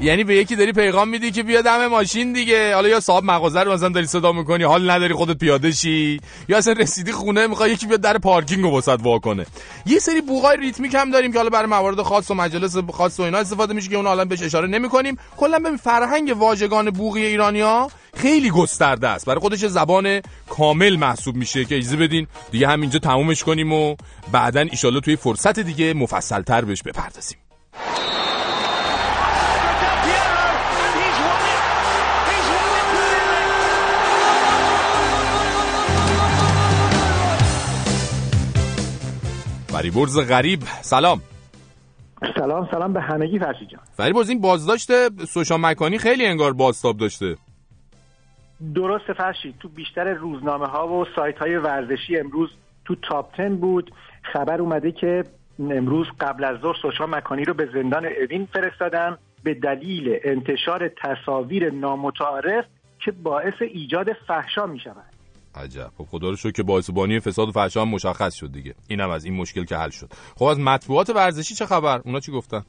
یعنی به یکی داری پیغام میدی که بیا دم ماشین دیگه. حالا یا صاحب مغازه رو مثلا داری صدا می‌کنی حال نداری خودت پیاده شی. یا اصلا رسیدی خونه می‌خوای یکی بیاد در پارکینگ رو واسط وا کنه. یه سری بوغای ریتمیک هم داریم که حالا برای موارد خاص و مجالس خاص و اینا استفاده میشه که اون حالا بهش اشاره نمی‌کنیم. کلا ببین فرهنگ واژگان بوغی ایرانیا خیلی گسترده است. برای خودش زبان کامل محسوب میشه که اجازه بدین دیگه همینجا تمومش کنیم و بعدا ایشالله توی فرصت دیگه مفصلتر بهش بپردازیم. فریبرز غریب. سلام.
سلام سلام به همگی فرشی جان.
فریبرز این بازداشت سوشا مکانی خیلی انگار بازتاب داشته.
درست فرشی. تو بیشتر روزنامه ها و سایت های ورزشی امروز تو تاپ 10 بود. خبر اومده که امروز قبل از ظهر سوشا مکانی رو به زندان اوین فرستادن به دلیل انتشار تصاویر نامتعارف که باعث ایجاد فحشا می شود
عجب. خب خدا رو که باعث بانی فساد و فحشا مشخص شد دیگه. اینم از این مشکل که حل شد. خب از مطبوعات ورزشی چه خبر؟ اونا چی گفتن؟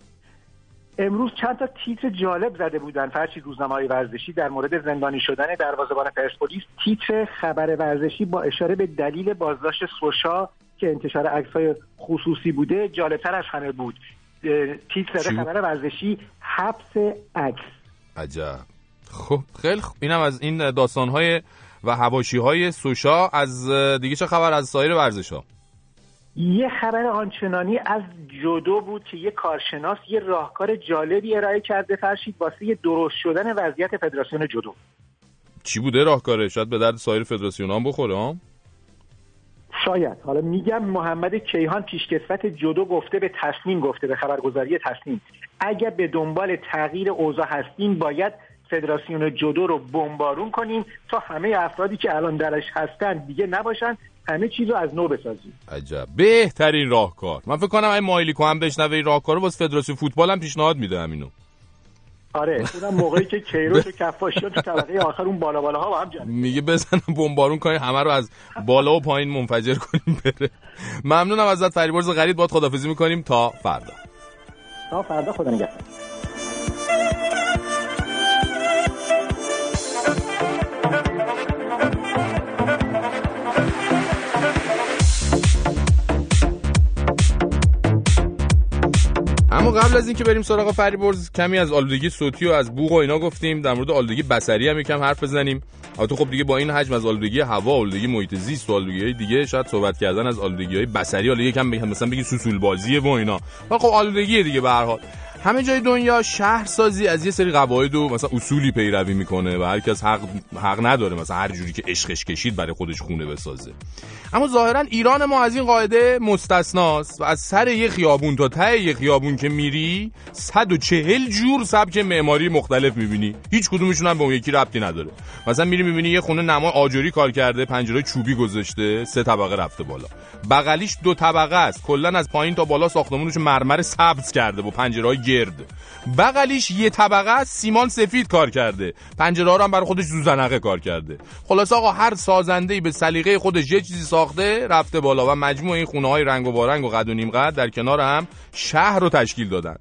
امروز چند تا تیتر جالب زده بودن. فرچی روزنامه ورزشی در مورد زندانی شدن دروازه‌بان پرسپولیس. تیتر خبر ورزشی با اشاره به دلیل بازداشت سوشا که انتشار عکس های خصوصی بوده جالبتر از همه بود. تیتر خبر ورزشی حبس عکس.
عجب. خب خیلی خوب. اینم از این داستان های و هواشی های سوشا از دیگه چه خبر از سایر ورزش ها
یه خبر آنچنانی از جودو بود که یه کارشناس یه راهکار جالبی ارائه کرده فرشید واسه درست شدن وضعیت فدراسیون جودو.
چی بوده راهکاره؟ شاید به درد سایر فدراسیون هم بخوره ها؟
شاید. حالا میگم محمد کیهان پیشکسوت جودو گفته به تصمیم گفته به خبرگزاری تصمیم. اگر به دنبال تغییر اوضاع هستیم باید فدراسیون جودو رو بمبارون کنیم تا همه افرادی که الان درش هستن دیگه نباشن همه چیز رو از نو بسازیم.
عجب. بهترین راهکار. من فکر کنم این مایلیکو هم بشنوه این راهکار رو باز فدراسیون فوتبال هم پیشنهاد میده همینو
آره اونم موقعی که کیروش و کفاشی تو طبقه آخر اون بالا بالا ها با هم جمع
میگه بزن بمبارون کنیم همه رو از بالا و پایین منفجر کنیم بره. ممنونم ازت فریبرز غریب باد خدافظی می‌کنیم. تا فردا.
تا فردا خدا نگهدار.
اما قبل از اینکه بریم سراغ فریبرز کمی از آلودگی صوتی و از بوق و اینا گفتیم. در مورد آلودگی بصری هم یکم حرف بزنیم. البته خب دیگه با این حجم از آلودگی هوا آلودگی محیط زیست و آلودگی های دیگه شاید صحبت کردن از آلودگی های بصری حالا یکم مثلا بگی سوسول بازی و اینا. خب آلودگی دیگه به هر حال. همه جای دنیا شهرسازی از یه سری قواعد و مثلا اصولی پیروی می‌کنه و هر کس حق حق نداره مثلا هر جوری که عشقش کشید برای خودش خونه بسازه. اما ظاهرا ایران ما از این قاعده مستثناست و از سر یه خیابون تا ته یه خیابون که میری 140 جور سبک معماری مختلف می‌بینی. هیچ کدومشون هم به اون یکی ربطی نداره. مثلا میری می‌بینی یه خونه نما آجوری کار کرده پنجره چوبی گذاشته سه طبقه رفته بالا. بغلیش دو طبقه است. کلا از پایین تا بالا ساختمونش مرمر سبز کرده با پنجره گرد. بغلیش یه طبقه سیمان سفید کار کرده. پنجره ها هم برای خودش زوزنقه کار کرده. خلاص آقا هر سازنده به سلیقه خودش یه چیزی ساخته رفته بالا و مجموع این خونه های رنگ و بارنگ و قد و نیم قد در کنار هم شهر رو تشکیل دادن.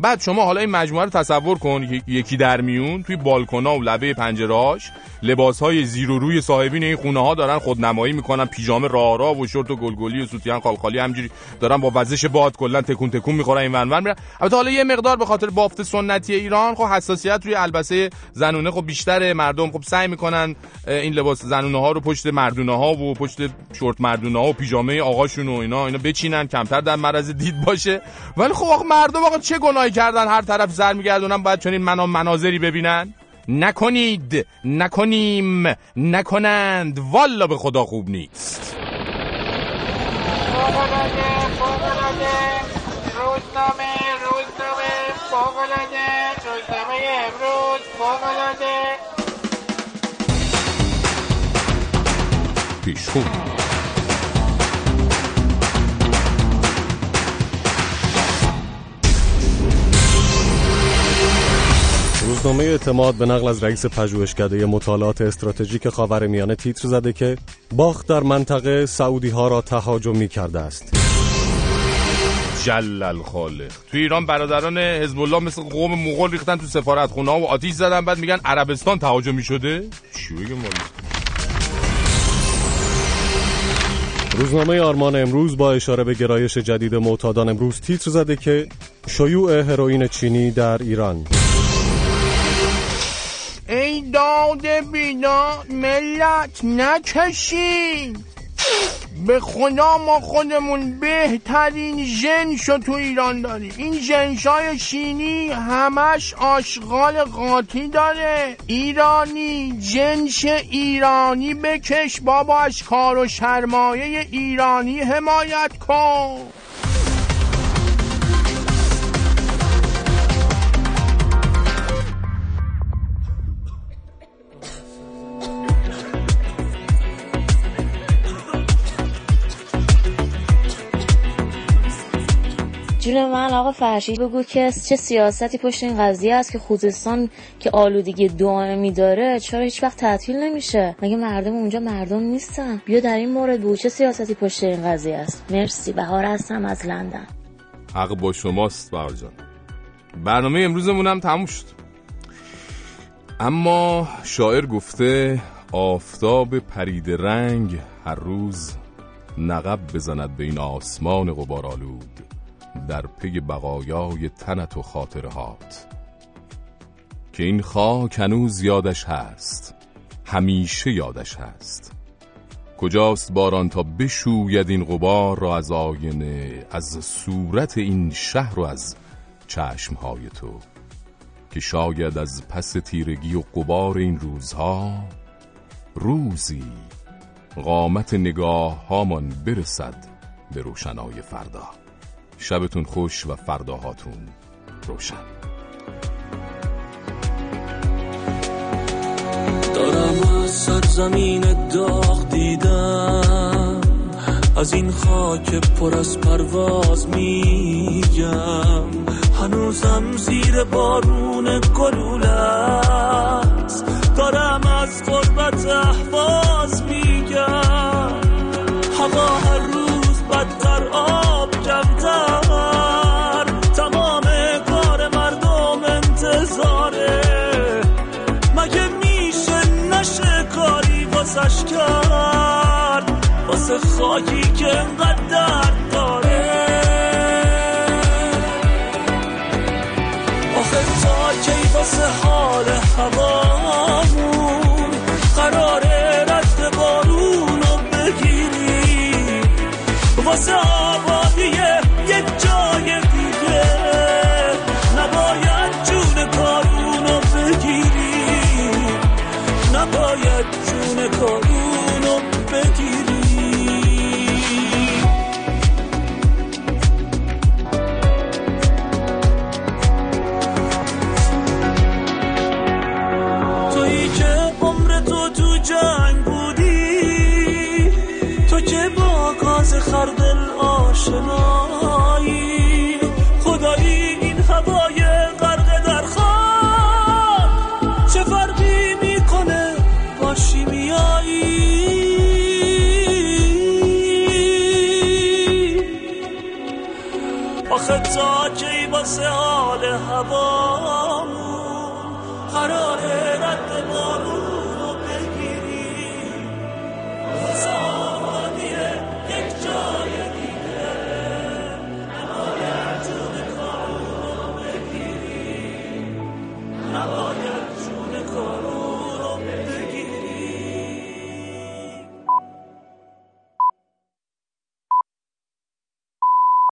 بعد شما حالا این مجموعه رو تصور کن یکی در میون توی بالکنا و لبه پنجرهاش لباس های زیر و روی صاحبین این خونه ها دارن خودنمایی می‌کنن پیژامه رارا و شورت و گلگلی و سوتیان خالخالی همجوری دارن با وزش باد کلا تکون تکون می‌خورن این ونور میرن. البته حالا یه مقدار به خاطر بافت سنتی ایران خب حساسیت روی البسه زنونه خب بیشتره. مردم خب سعی می‌کنن این لباس زنونه ها رو پشت مردونه ها و پشت شورت مردونه ها و پیژامه آقاشون و اینا اینا بچینن کمتر در معرض دید باشه. ولی خب آقا مردم آقا چه گناهی کردن؟ هر طرف زر میگردونن باید چنین منا مناظری ببینن. نکنید نکنیم نکنند. والا به خدا خوب نیست. روزنامه فوقلاده روزنامه امروز فوقلاده پیشخون.
روزنامه اعتماد به نقل از رئیس پژوهشکده مطالعات استراتژیک خاورمیانه تیتر زده که باخت در منطقه سعودی ها را تهاجمی کرده است.
جلل خالق. تو ایران برادران حزب الله مثل قوم مغول ریختن تو سفارت خونه و آتیش زدن بعد میگن عربستان تهاجمی شده چی بگم
روزنامه آرمان امروز با اشاره به گرایش جدید معتادان امروز تیتر زده که شیوع هروئین چینی در ایران.
ای داد بینا ملت نکشین به خدا ما خودمون بهترین جنشو تو ایران داریم این جنشای چینی همش آشغال قاطی داره. ایرانی جنش ایرانی بکش بابا از کار و شرمایه ایرانی حمایت کن.
جون من آقا فرشید بگو که چه سیاستی پشت این قضیه است که خوزستان که آلودگی دائمی داره چرا هیچ وقت تعطیل نمیشه؟ مگه مردم اونجا مردم نیستن؟ بیا در این مورد بگو چه سیاستی پشت این قضیه است. مرسی بهار هستم از لندن.
حق با شماست بهار جان. برنامه امروزمون هم تموم شد. اما شاعر گفته آفتاب پرید رنگ هر روز نقب بزند به این آسمان غبارآلود در پی بقایای تنت و خاطرهات. که این خاک هنوز یادش هست همیشه یادش هست. کجاست باران تا بشوید این غبار را از آینه از صورت این شهر و از چشمهای تو. که شاید از پس تیرگی و قبار این روزها روزی قامت نگاه هامان برسد به روشنای فردا. شبتون خوش و فرداهاتون روشن.
دارم از زمین داغ دیدم. از این خاک پر از پرواز میگم. هنوزم زیر بارون گلولت دارم از قربت احواز میگم. هوا هر روز بدتر واسه خاکی که